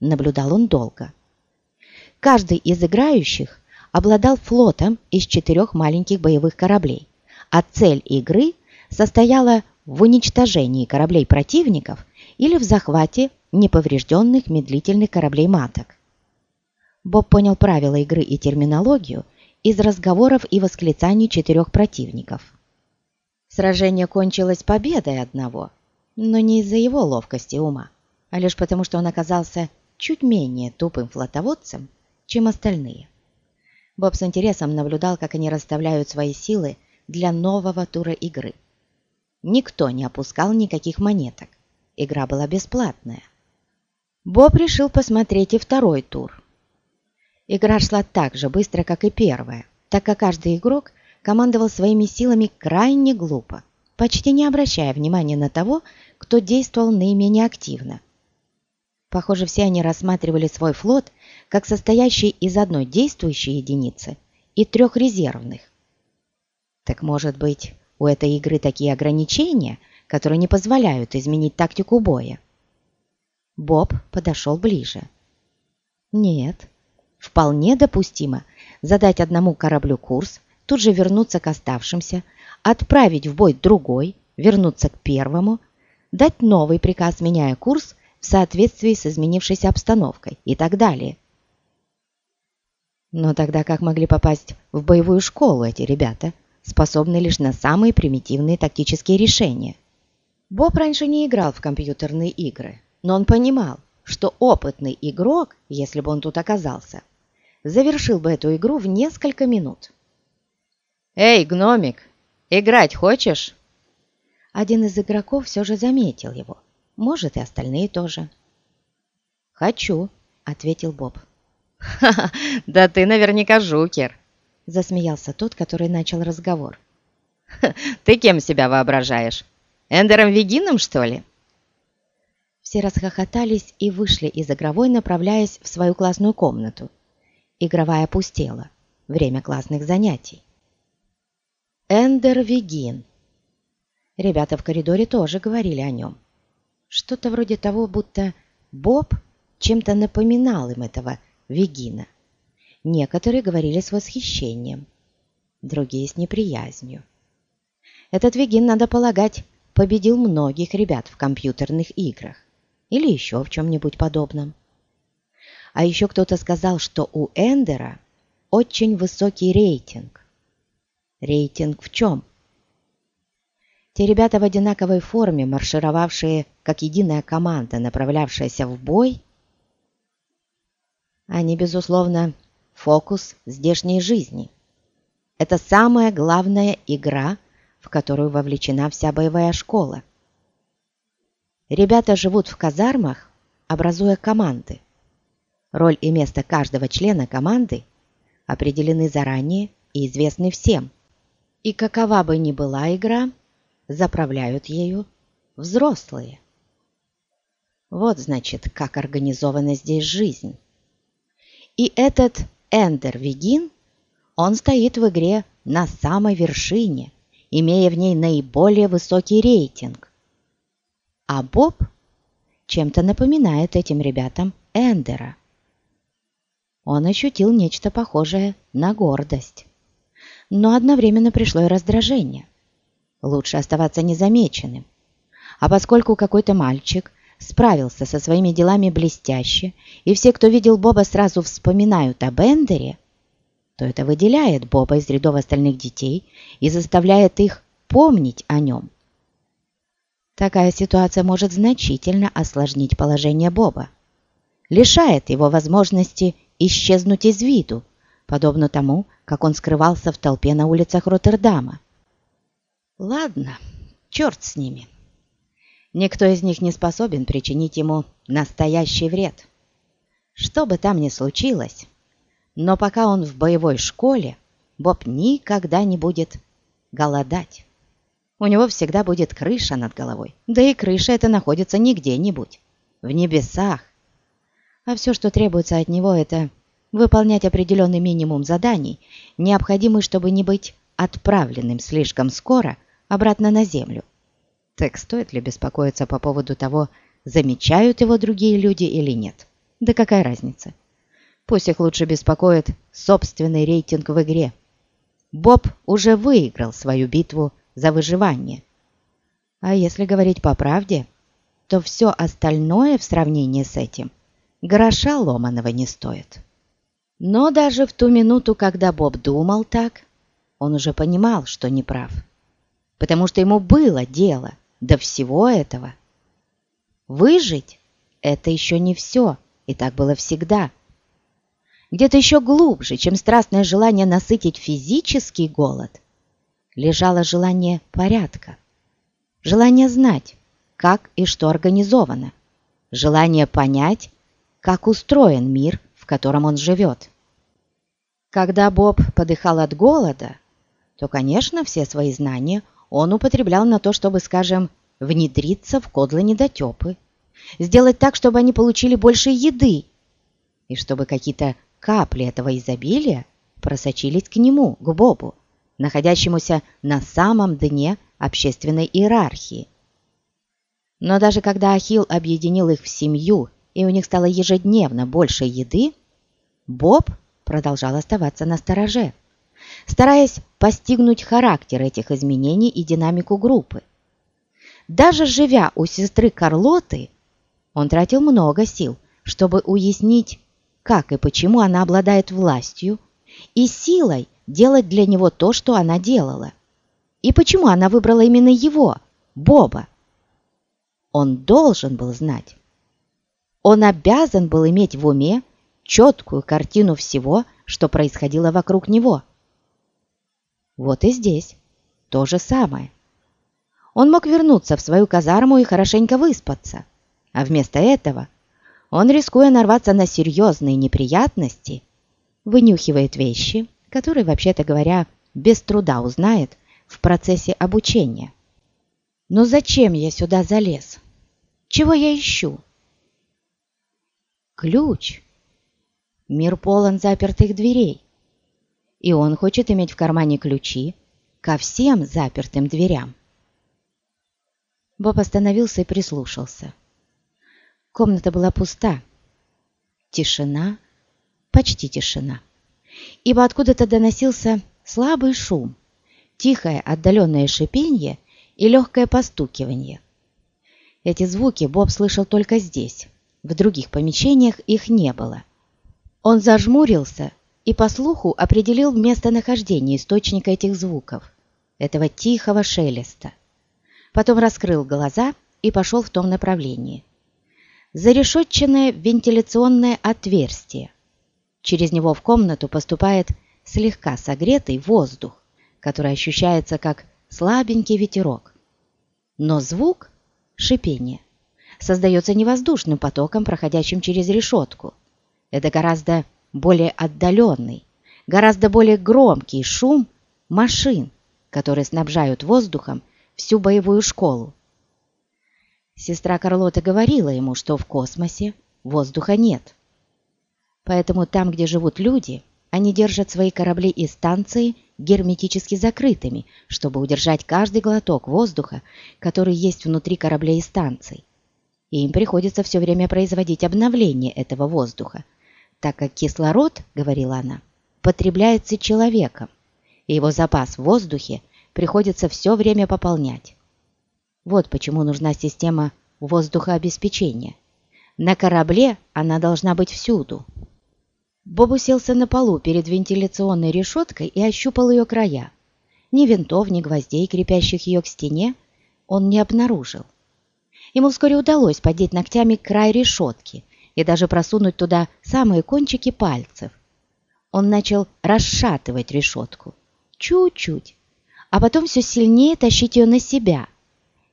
Наблюдал он долго. Каждый из играющих обладал флотом из четырех маленьких боевых кораблей, а цель игры состояла в уничтожении кораблей противников или в захвате неповрежденных медлительных кораблей-маток. Боб понял правила игры и терминологию из разговоров и восклицаний четырех противников. Сражение кончилось победой одного, но не из-за его ловкости ума, а лишь потому, что он оказался чуть менее тупым флотоводцем, чем остальные. Боб с интересом наблюдал, как они расставляют свои силы для нового тура игры. Никто не опускал никаких монеток. Игра была бесплатная. Боб решил посмотреть и второй тур. Игра шла так же быстро, как и первая, так как каждый игрок командовал своими силами крайне глупо, почти не обращая внимания на того, кто действовал наименее активно. Похоже, все они рассматривали свой флот как состоящий из одной действующей единицы и трех резервных. Так может быть, у этой игры такие ограничения, которые не позволяют изменить тактику боя? Боб подошел ближе. Нет, вполне допустимо задать одному кораблю курс, тут же вернуться к оставшимся, отправить в бой другой, вернуться к первому, дать новый приказ, меняя курс в соответствии с изменившейся обстановкой и так далее. Но тогда как могли попасть в боевую школу эти ребята, способные лишь на самые примитивные тактические решения? Боб раньше не играл в компьютерные игры, но он понимал, что опытный игрок, если бы он тут оказался, завершил бы эту игру в несколько минут. «Эй, гномик, играть хочешь?» Один из игроков все же заметил его. Может, и остальные тоже. «Хочу», — ответил Боб. «Ха-ха, да ты наверняка жукер», — засмеялся тот, который начал разговор. «Ты кем себя воображаешь? Эндером Вегином, что ли?» Все расхохотались и вышли из игровой, направляясь в свою классную комнату. Игровая опустела. Время классных занятий. Эндер Вегин. Ребята в коридоре тоже говорили о нем. Что-то вроде того, будто Боб чем-то напоминал им этого Вегина. Некоторые говорили с восхищением, другие с неприязнью. Этот Вегин, надо полагать, победил многих ребят в компьютерных играх или еще в чем-нибудь подобном. А еще кто-то сказал, что у Эндера очень высокий рейтинг. Рейтинг в чем? Те ребята в одинаковой форме, маршировавшие как единая команда, направлявшаяся в бой, они, безусловно, фокус здешней жизни. Это самая главная игра, в которую вовлечена вся боевая школа. Ребята живут в казармах, образуя команды. Роль и место каждого члена команды определены заранее и известны всем. И какова бы ни была игра, заправляют ею взрослые. Вот, значит, как организована здесь жизнь. И этот Эндер Вегин, он стоит в игре на самой вершине, имея в ней наиболее высокий рейтинг. А Боб чем-то напоминает этим ребятам Эндера. Он ощутил нечто похожее на гордость но одновременно пришло и раздражение. Лучше оставаться незамеченным. А поскольку какой-то мальчик справился со своими делами блестяще, и все, кто видел Боба, сразу вспоминают о Бендере, то это выделяет Боба из рядов остальных детей и заставляет их помнить о нем. Такая ситуация может значительно осложнить положение Боба, лишает его возможности исчезнуть из виду, подобно тому, как он скрывался в толпе на улицах Роттердама. Ладно, черт с ними. Никто из них не способен причинить ему настоящий вред. Что бы там ни случилось, но пока он в боевой школе, Боб никогда не будет голодать. У него всегда будет крыша над головой. Да и крыша эта находится не где-нибудь, в небесах. А все, что требуется от него, это выполнять определенный минимум заданий, необходимый, чтобы не быть отправленным слишком скоро обратно на Землю. Так стоит ли беспокоиться по поводу того, замечают его другие люди или нет? Да какая разница? Пусть их лучше беспокоит собственный рейтинг в игре. Боб уже выиграл свою битву за выживание. А если говорить по правде, то все остальное в сравнении с этим гроша ломаного не стоит. Но даже в ту минуту, когда Боб думал так, он уже понимал, что не прав. Потому что ему было дело до всего этого. Выжить — это еще не все, и так было всегда. Где-то еще глубже, чем страстное желание насытить физический голод, лежало желание порядка, желание знать, как и что организовано, желание понять, как устроен мир, в котором он живет. Когда Боб подыхал от голода, то, конечно, все свои знания он употреблял на то, чтобы, скажем, внедриться в кодлы недотепы, сделать так, чтобы они получили больше еды, и чтобы какие-то капли этого изобилия просочились к нему, к Бобу, находящемуся на самом дне общественной иерархии. Но даже когда Ахилл объединил их в семью, и у них стало ежедневно больше еды, Боб продолжал оставаться на стороже, стараясь постигнуть характер этих изменений и динамику группы. Даже живя у сестры Карлоты, он тратил много сил, чтобы уяснить, как и почему она обладает властью и силой делать для него то, что она делала. И почему она выбрала именно его, Боба. Он должен был знать. Он обязан был иметь в уме четкую картину всего, что происходило вокруг него. Вот и здесь то же самое. Он мог вернуться в свою казарму и хорошенько выспаться, а вместо этого он, рискуя нарваться на серьезные неприятности, вынюхивает вещи, которые, вообще-то говоря, без труда узнает в процессе обучения. Но зачем я сюда залез? Чего я ищу? Ключ. Мир полон запертых дверей. И он хочет иметь в кармане ключи ко всем запертым дверям. Боб остановился и прислушался. Комната была пуста. Тишина, почти тишина. Ибо откуда-то доносился слабый шум, тихое отдаленное шипенье и легкое постукивание. Эти звуки Боб слышал только здесь, в других помещениях их не было. Он зажмурился и по слуху определил местонахождение источника этих звуков, этого тихого шелеста потом раскрыл глаза и пошел в том направлении. Зарешетченное вентиляционное отверстие. Через него в комнату поступает слегка согретый воздух, который ощущается как слабенький ветерок. Но звук, шипение, создается не воздушным потоком, проходящим через решетку. Это гораздо более отдаленный, гораздо более громкий шум машин, которые снабжают воздухом всю боевую школу. Сестра Карлота говорила ему, что в космосе воздуха нет. Поэтому там, где живут люди, они держат свои корабли и станции герметически закрытыми, чтобы удержать каждый глоток воздуха, который есть внутри кораблей и станций. И им приходится все время производить обновление этого воздуха, так как кислород, говорила она, потребляется человеком, и его запас в воздухе приходится все время пополнять. Вот почему нужна система воздухообеспечения. На корабле она должна быть всюду. Боб уселся на полу перед вентиляционной решеткой и ощупал ее края. Ни винтов, ни гвоздей, крепящих ее к стене, он не обнаружил. Ему вскоре удалось подеть ногтями край решетки и даже просунуть туда самые кончики пальцев. Он начал расшатывать решетку. Чуть-чуть, а потом все сильнее тащить ее на себя.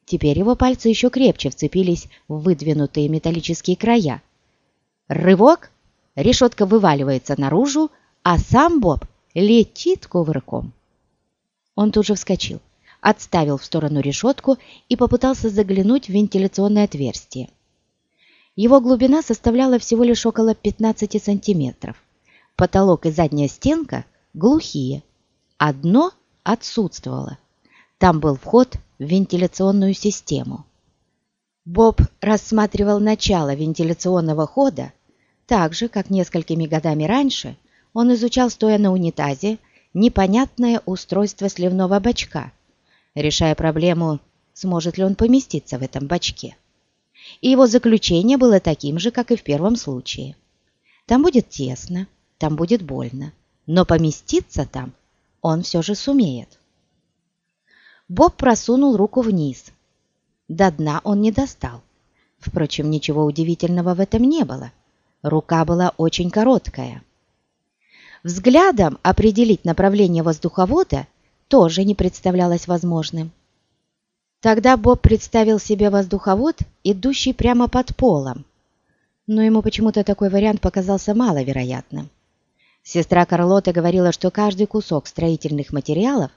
Теперь его пальцы еще крепче вцепились в выдвинутые металлические края. Рывок, решетка вываливается наружу, а сам Боб летит кувырком. Он тут же вскочил, отставил в сторону решетку и попытался заглянуть в вентиляционное отверстие. Его глубина составляла всего лишь около 15 сантиметров. Потолок и задняя стенка глухие, а дно отсутствовало. Там был вход в вентиляционную систему. Боб рассматривал начало вентиляционного хода так же, как несколькими годами раньше он изучал, стоя на унитазе, непонятное устройство сливного бачка, решая проблему, сможет ли он поместиться в этом бачке. И его заключение было таким же, как и в первом случае. Там будет тесно, там будет больно, но поместиться там он все же сумеет. Боб просунул руку вниз. До дна он не достал. Впрочем, ничего удивительного в этом не было. Рука была очень короткая. Взглядом определить направление воздуховода тоже не представлялось возможным. Тогда Боб представил себе воздуховод, идущий прямо под полом. Но ему почему-то такой вариант показался маловероятным. Сестра Карлота говорила, что каждый кусок строительных материалов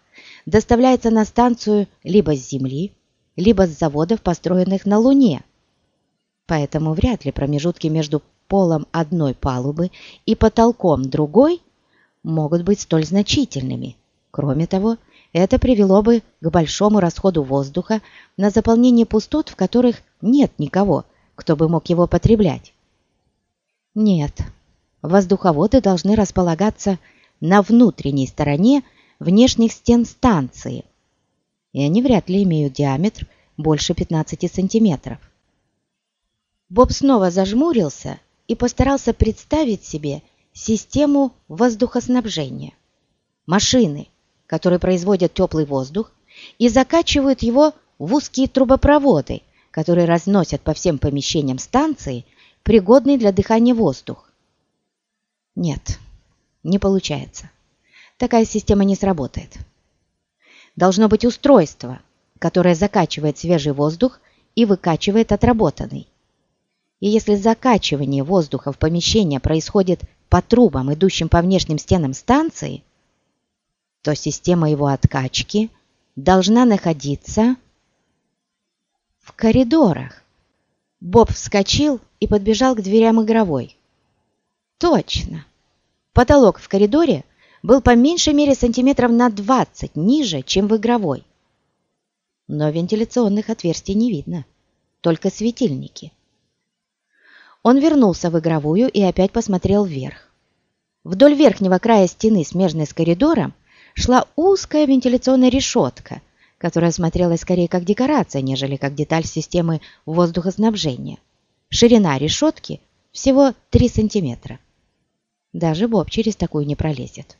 доставляется на станцию либо с Земли, либо с заводов, построенных на Луне. Поэтому вряд ли промежутки между полом одной палубы и потолком другой могут быть столь значительными. Кроме того, это привело бы к большому расходу воздуха на заполнение пустот, в которых нет никого, кто бы мог его потреблять. Нет, воздуховоды должны располагаться на внутренней стороне внешних стен станции, и они вряд ли имеют диаметр больше 15 сантиметров. Боб снова зажмурился и постарался представить себе систему воздухоснабжения. Машины, которые производят теплый воздух и закачивают его в узкие трубопроводы, которые разносят по всем помещениям станции пригодный для дыхания воздух. Нет, не получается. Такая система не сработает. Должно быть устройство, которое закачивает свежий воздух и выкачивает отработанный. И если закачивание воздуха в помещение происходит по трубам, идущим по внешним стенам станции, то система его откачки должна находиться в коридорах. Боб вскочил и подбежал к дверям игровой. Точно! Потолок в коридоре был по меньшей мере сантиметров на 20 ниже, чем в игровой. Но вентиляционных отверстий не видно, только светильники. Он вернулся в игровую и опять посмотрел вверх. Вдоль верхнего края стены, смежной с коридором, шла узкая вентиляционная решетка, которая смотрелась скорее как декорация, нежели как деталь системы воздухоснабжения. Ширина решетки всего 3 сантиметра. Даже Боб через такую не пролезет.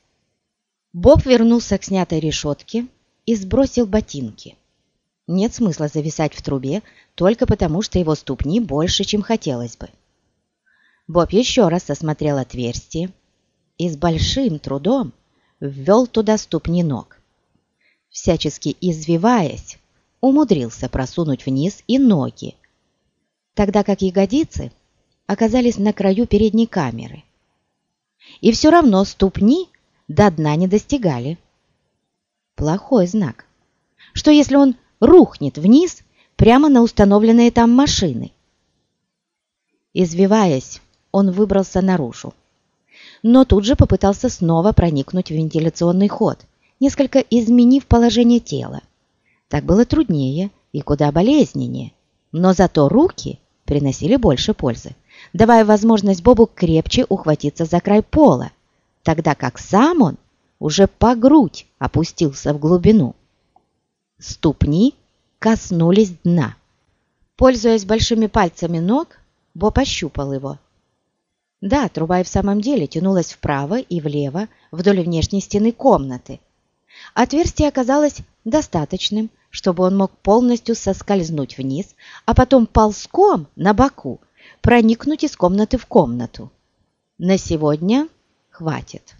Боб вернулся к снятой решетке и сбросил ботинки. Нет смысла зависать в трубе только потому, что его ступни больше, чем хотелось бы. Боб еще раз осмотрел отверстие и с большим трудом ввел туда ступни ног. Всячески извиваясь, умудрился просунуть вниз и ноги, тогда как ягодицы оказались на краю передней камеры. И все равно ступни до дна не достигали. Плохой знак. Что если он рухнет вниз прямо на установленные там машины? Извиваясь, он выбрался наружу. Но тут же попытался снова проникнуть в вентиляционный ход, несколько изменив положение тела. Так было труднее и куда болезненнее, но зато руки приносили больше пользы, давая возможность Бобу крепче ухватиться за край пола, тогда как сам он уже по грудь опустился в глубину. Ступни коснулись дна. Пользуясь большими пальцами ног, Боб ощупал его да, труба и в самом деле тянулась вправо и влево вдоль внешней стены комнаты. Отверстие оказалось достаточным, чтобы он мог полностью соскользнуть вниз, а потом ползком на боку проникнуть из комнаты в комнату. На сегодня хватит.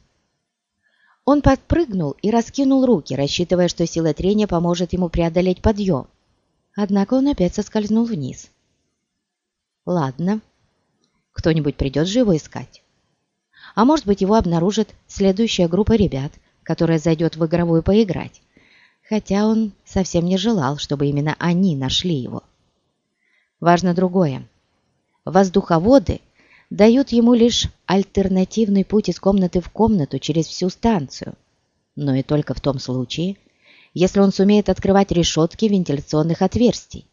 Он подпрыгнул и раскинул руки, рассчитывая, что сила трения поможет ему преодолеть подъем. Однако он опять соскользнул вниз. Ладно, кто-нибудь придет же его искать. А может быть, его обнаружит следующая группа ребят, которая зайдет в игровую поиграть. Хотя он совсем не желал, чтобы именно они нашли его. Важно другое. воздуховоды дают ему лишь альтернативный путь из комнаты в комнату через всю станцию, но и только в том случае, если он сумеет открывать решетки вентиляционных отверстий.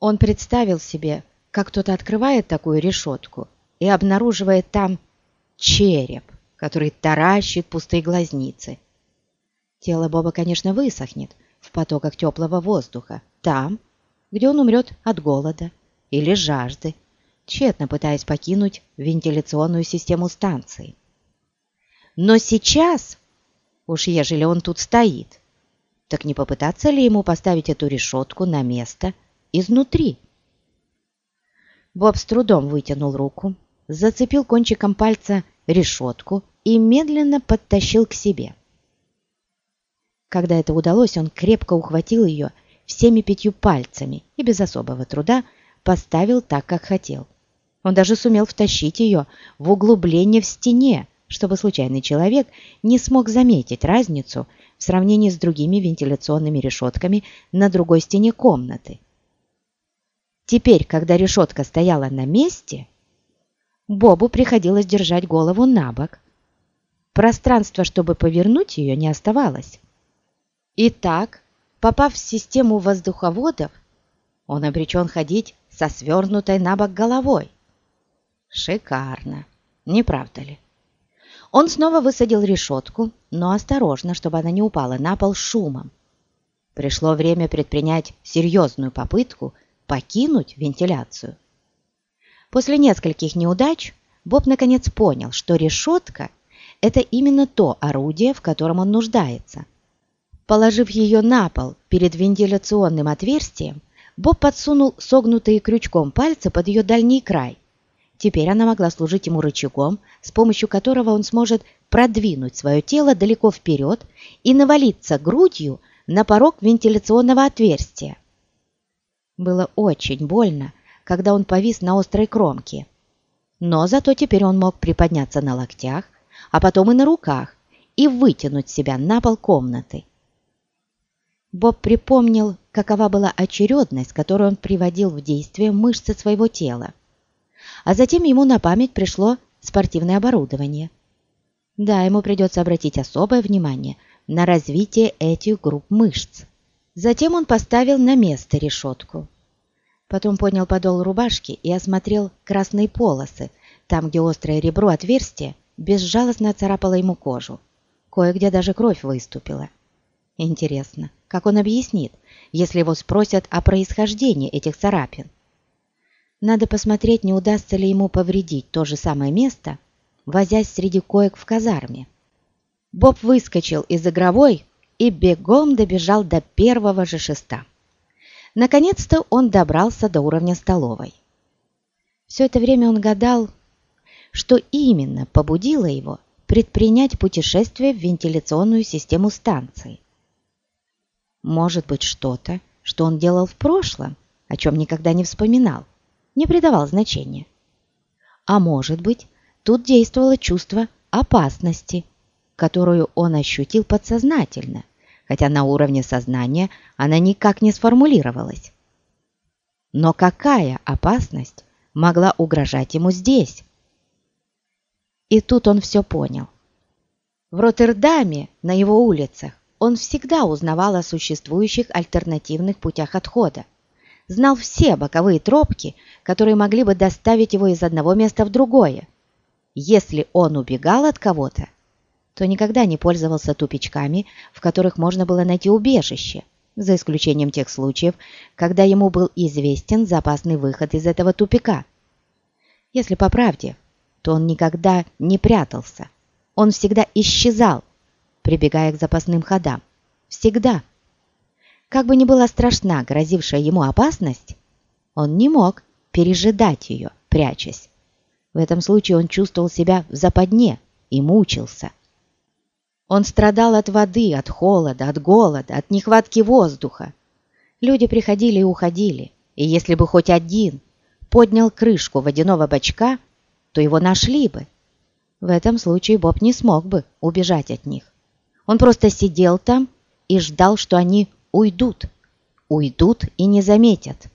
Он представил себе, как кто-то открывает такую решетку и обнаруживает там череп, который таращит пустые глазницы. Тело Боба, конечно, высохнет в потоках теплого воздуха, там, где он умрет от голода или жажды, тщетно пытаясь покинуть вентиляционную систему станции. Но сейчас, уж ежели он тут стоит, так не попытаться ли ему поставить эту решетку на место изнутри? Боб с трудом вытянул руку, зацепил кончиком пальца решетку и медленно подтащил к себе. Когда это удалось, он крепко ухватил ее всеми пятью пальцами и без особого труда поставил так, как хотел. Он даже сумел втащить ее в углубление в стене, чтобы случайный человек не смог заметить разницу в сравнении с другими вентиляционными решетками на другой стене комнаты. Теперь, когда решетка стояла на месте, Бобу приходилось держать голову на бок. Пространства, чтобы повернуть ее, не оставалось. Итак, попав в систему воздуховодов, он обречен ходить со свернутой на бок головой. Шикарно, не правда ли? Он снова высадил решетку, но осторожно, чтобы она не упала на пол шумом. Пришло время предпринять серьезную попытку покинуть вентиляцию. После нескольких неудач Боб наконец понял, что решетка – это именно то орудие, в котором он нуждается. Положив ее на пол перед вентиляционным отверстием, Боб подсунул согнутые крючком пальцы под ее дальний край. Теперь она могла служить ему рычагом, с помощью которого он сможет продвинуть свое тело далеко вперед и навалиться грудью на порог вентиляционного отверстия. Было очень больно, когда он повис на острой кромке. Но зато теперь он мог приподняться на локтях, а потом и на руках, и вытянуть себя на пол комнаты. Боб припомнил, какова была очередность, которую он приводил в действие мышцы своего тела. А затем ему на память пришло спортивное оборудование. Да, ему придется обратить особое внимание на развитие этих групп мышц. Затем он поставил на место решетку. Потом поднял подол рубашки и осмотрел красные полосы, там, где острое ребро отверстия безжалостно царапало ему кожу. Кое-где даже кровь выступила. Интересно, как он объяснит, если его спросят о происхождении этих царапин? Надо посмотреть, не удастся ли ему повредить то же самое место, возясь среди коек в казарме. Боб выскочил из игровой и бегом добежал до первого же шеста. Наконец-то он добрался до уровня столовой. Все это время он гадал, что именно побудило его предпринять путешествие в вентиляционную систему станции. Может быть, что-то, что он делал в прошлом, о чем никогда не вспоминал, не придавал значения. А может быть, тут действовало чувство опасности, которую он ощутил подсознательно – хотя на уровне сознания она никак не сформулировалась. Но какая опасность могла угрожать ему здесь? И тут он все понял. В Роттердаме, на его улицах, он всегда узнавал о существующих альтернативных путях отхода, знал все боковые тропки, которые могли бы доставить его из одного места в другое. Если он убегал от кого-то, то никогда не пользовался тупичками, в которых можно было найти убежище, за исключением тех случаев, когда ему был известен запасный выход из этого тупика. Если по правде, то он никогда не прятался. Он всегда исчезал, прибегая к запасным ходам. Всегда. Как бы ни была страшна грозившая ему опасность, он не мог пережидать ее, прячась. В этом случае он чувствовал себя в западне и мучился. Он страдал от воды, от холода, от голода, от нехватки воздуха. Люди приходили и уходили, и если бы хоть один поднял крышку водяного бачка, то его нашли бы. В этом случае Боб не смог бы убежать от них. Он просто сидел там и ждал, что они уйдут. Уйдут и не заметят.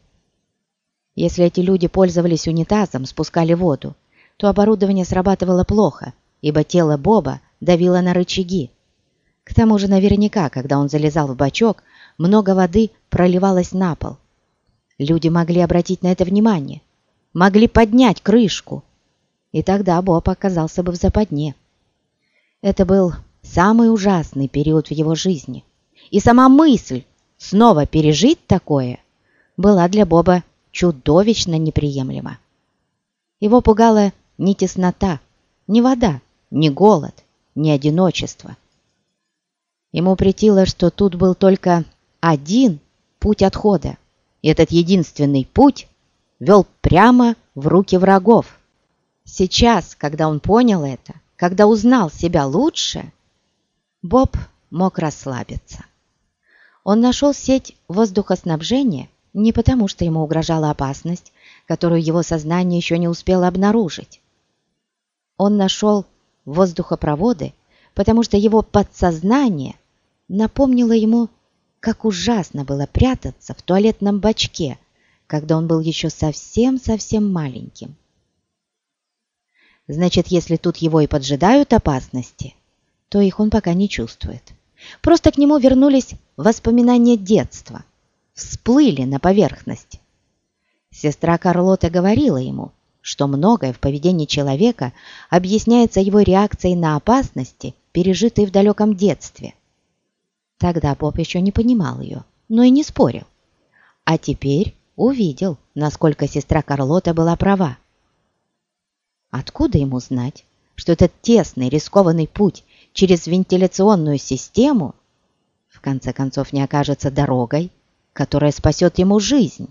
Если эти люди пользовались унитазом, спускали воду, то оборудование срабатывало плохо, ибо тело Боба давило на рычаги. К тому же наверняка, когда он залезал в бачок, много воды проливалось на пол. Люди могли обратить на это внимание, могли поднять крышку, и тогда Боб оказался бы в западне. Это был самый ужасный период в его жизни, и сама мысль снова пережить такое была для Боба чудовищно неприемлема. Его пугала не теснота, не вода, не голод, не одиночество. Ему претило, что тут был только один путь отхода, и этот единственный путь вел прямо в руки врагов. Сейчас, когда он понял это, когда узнал себя лучше, Боб мог расслабиться. Он нашел сеть воздухоснабжения не потому, что ему угрожала опасность, которую его сознание еще не успело обнаружить. Он нашел воздухопроводы, потому что его подсознание напомнило ему, как ужасно было прятаться в туалетном бачке, когда он был еще совсем-совсем маленьким. Значит, если тут его и поджидают опасности, то их он пока не чувствует. Просто к нему вернулись воспоминания детства – всплыли на поверхность. Сестра Карлота говорила ему, что многое в поведении человека объясняется его реакцией на опасности, пережитые в далеком детстве. Тогда Боб еще не понимал ее, но и не спорил. А теперь увидел, насколько сестра Карлота была права. Откуда ему знать, что этот тесный рискованный путь через вентиляционную систему в конце концов не окажется дорогой, которая спасет ему жизнь.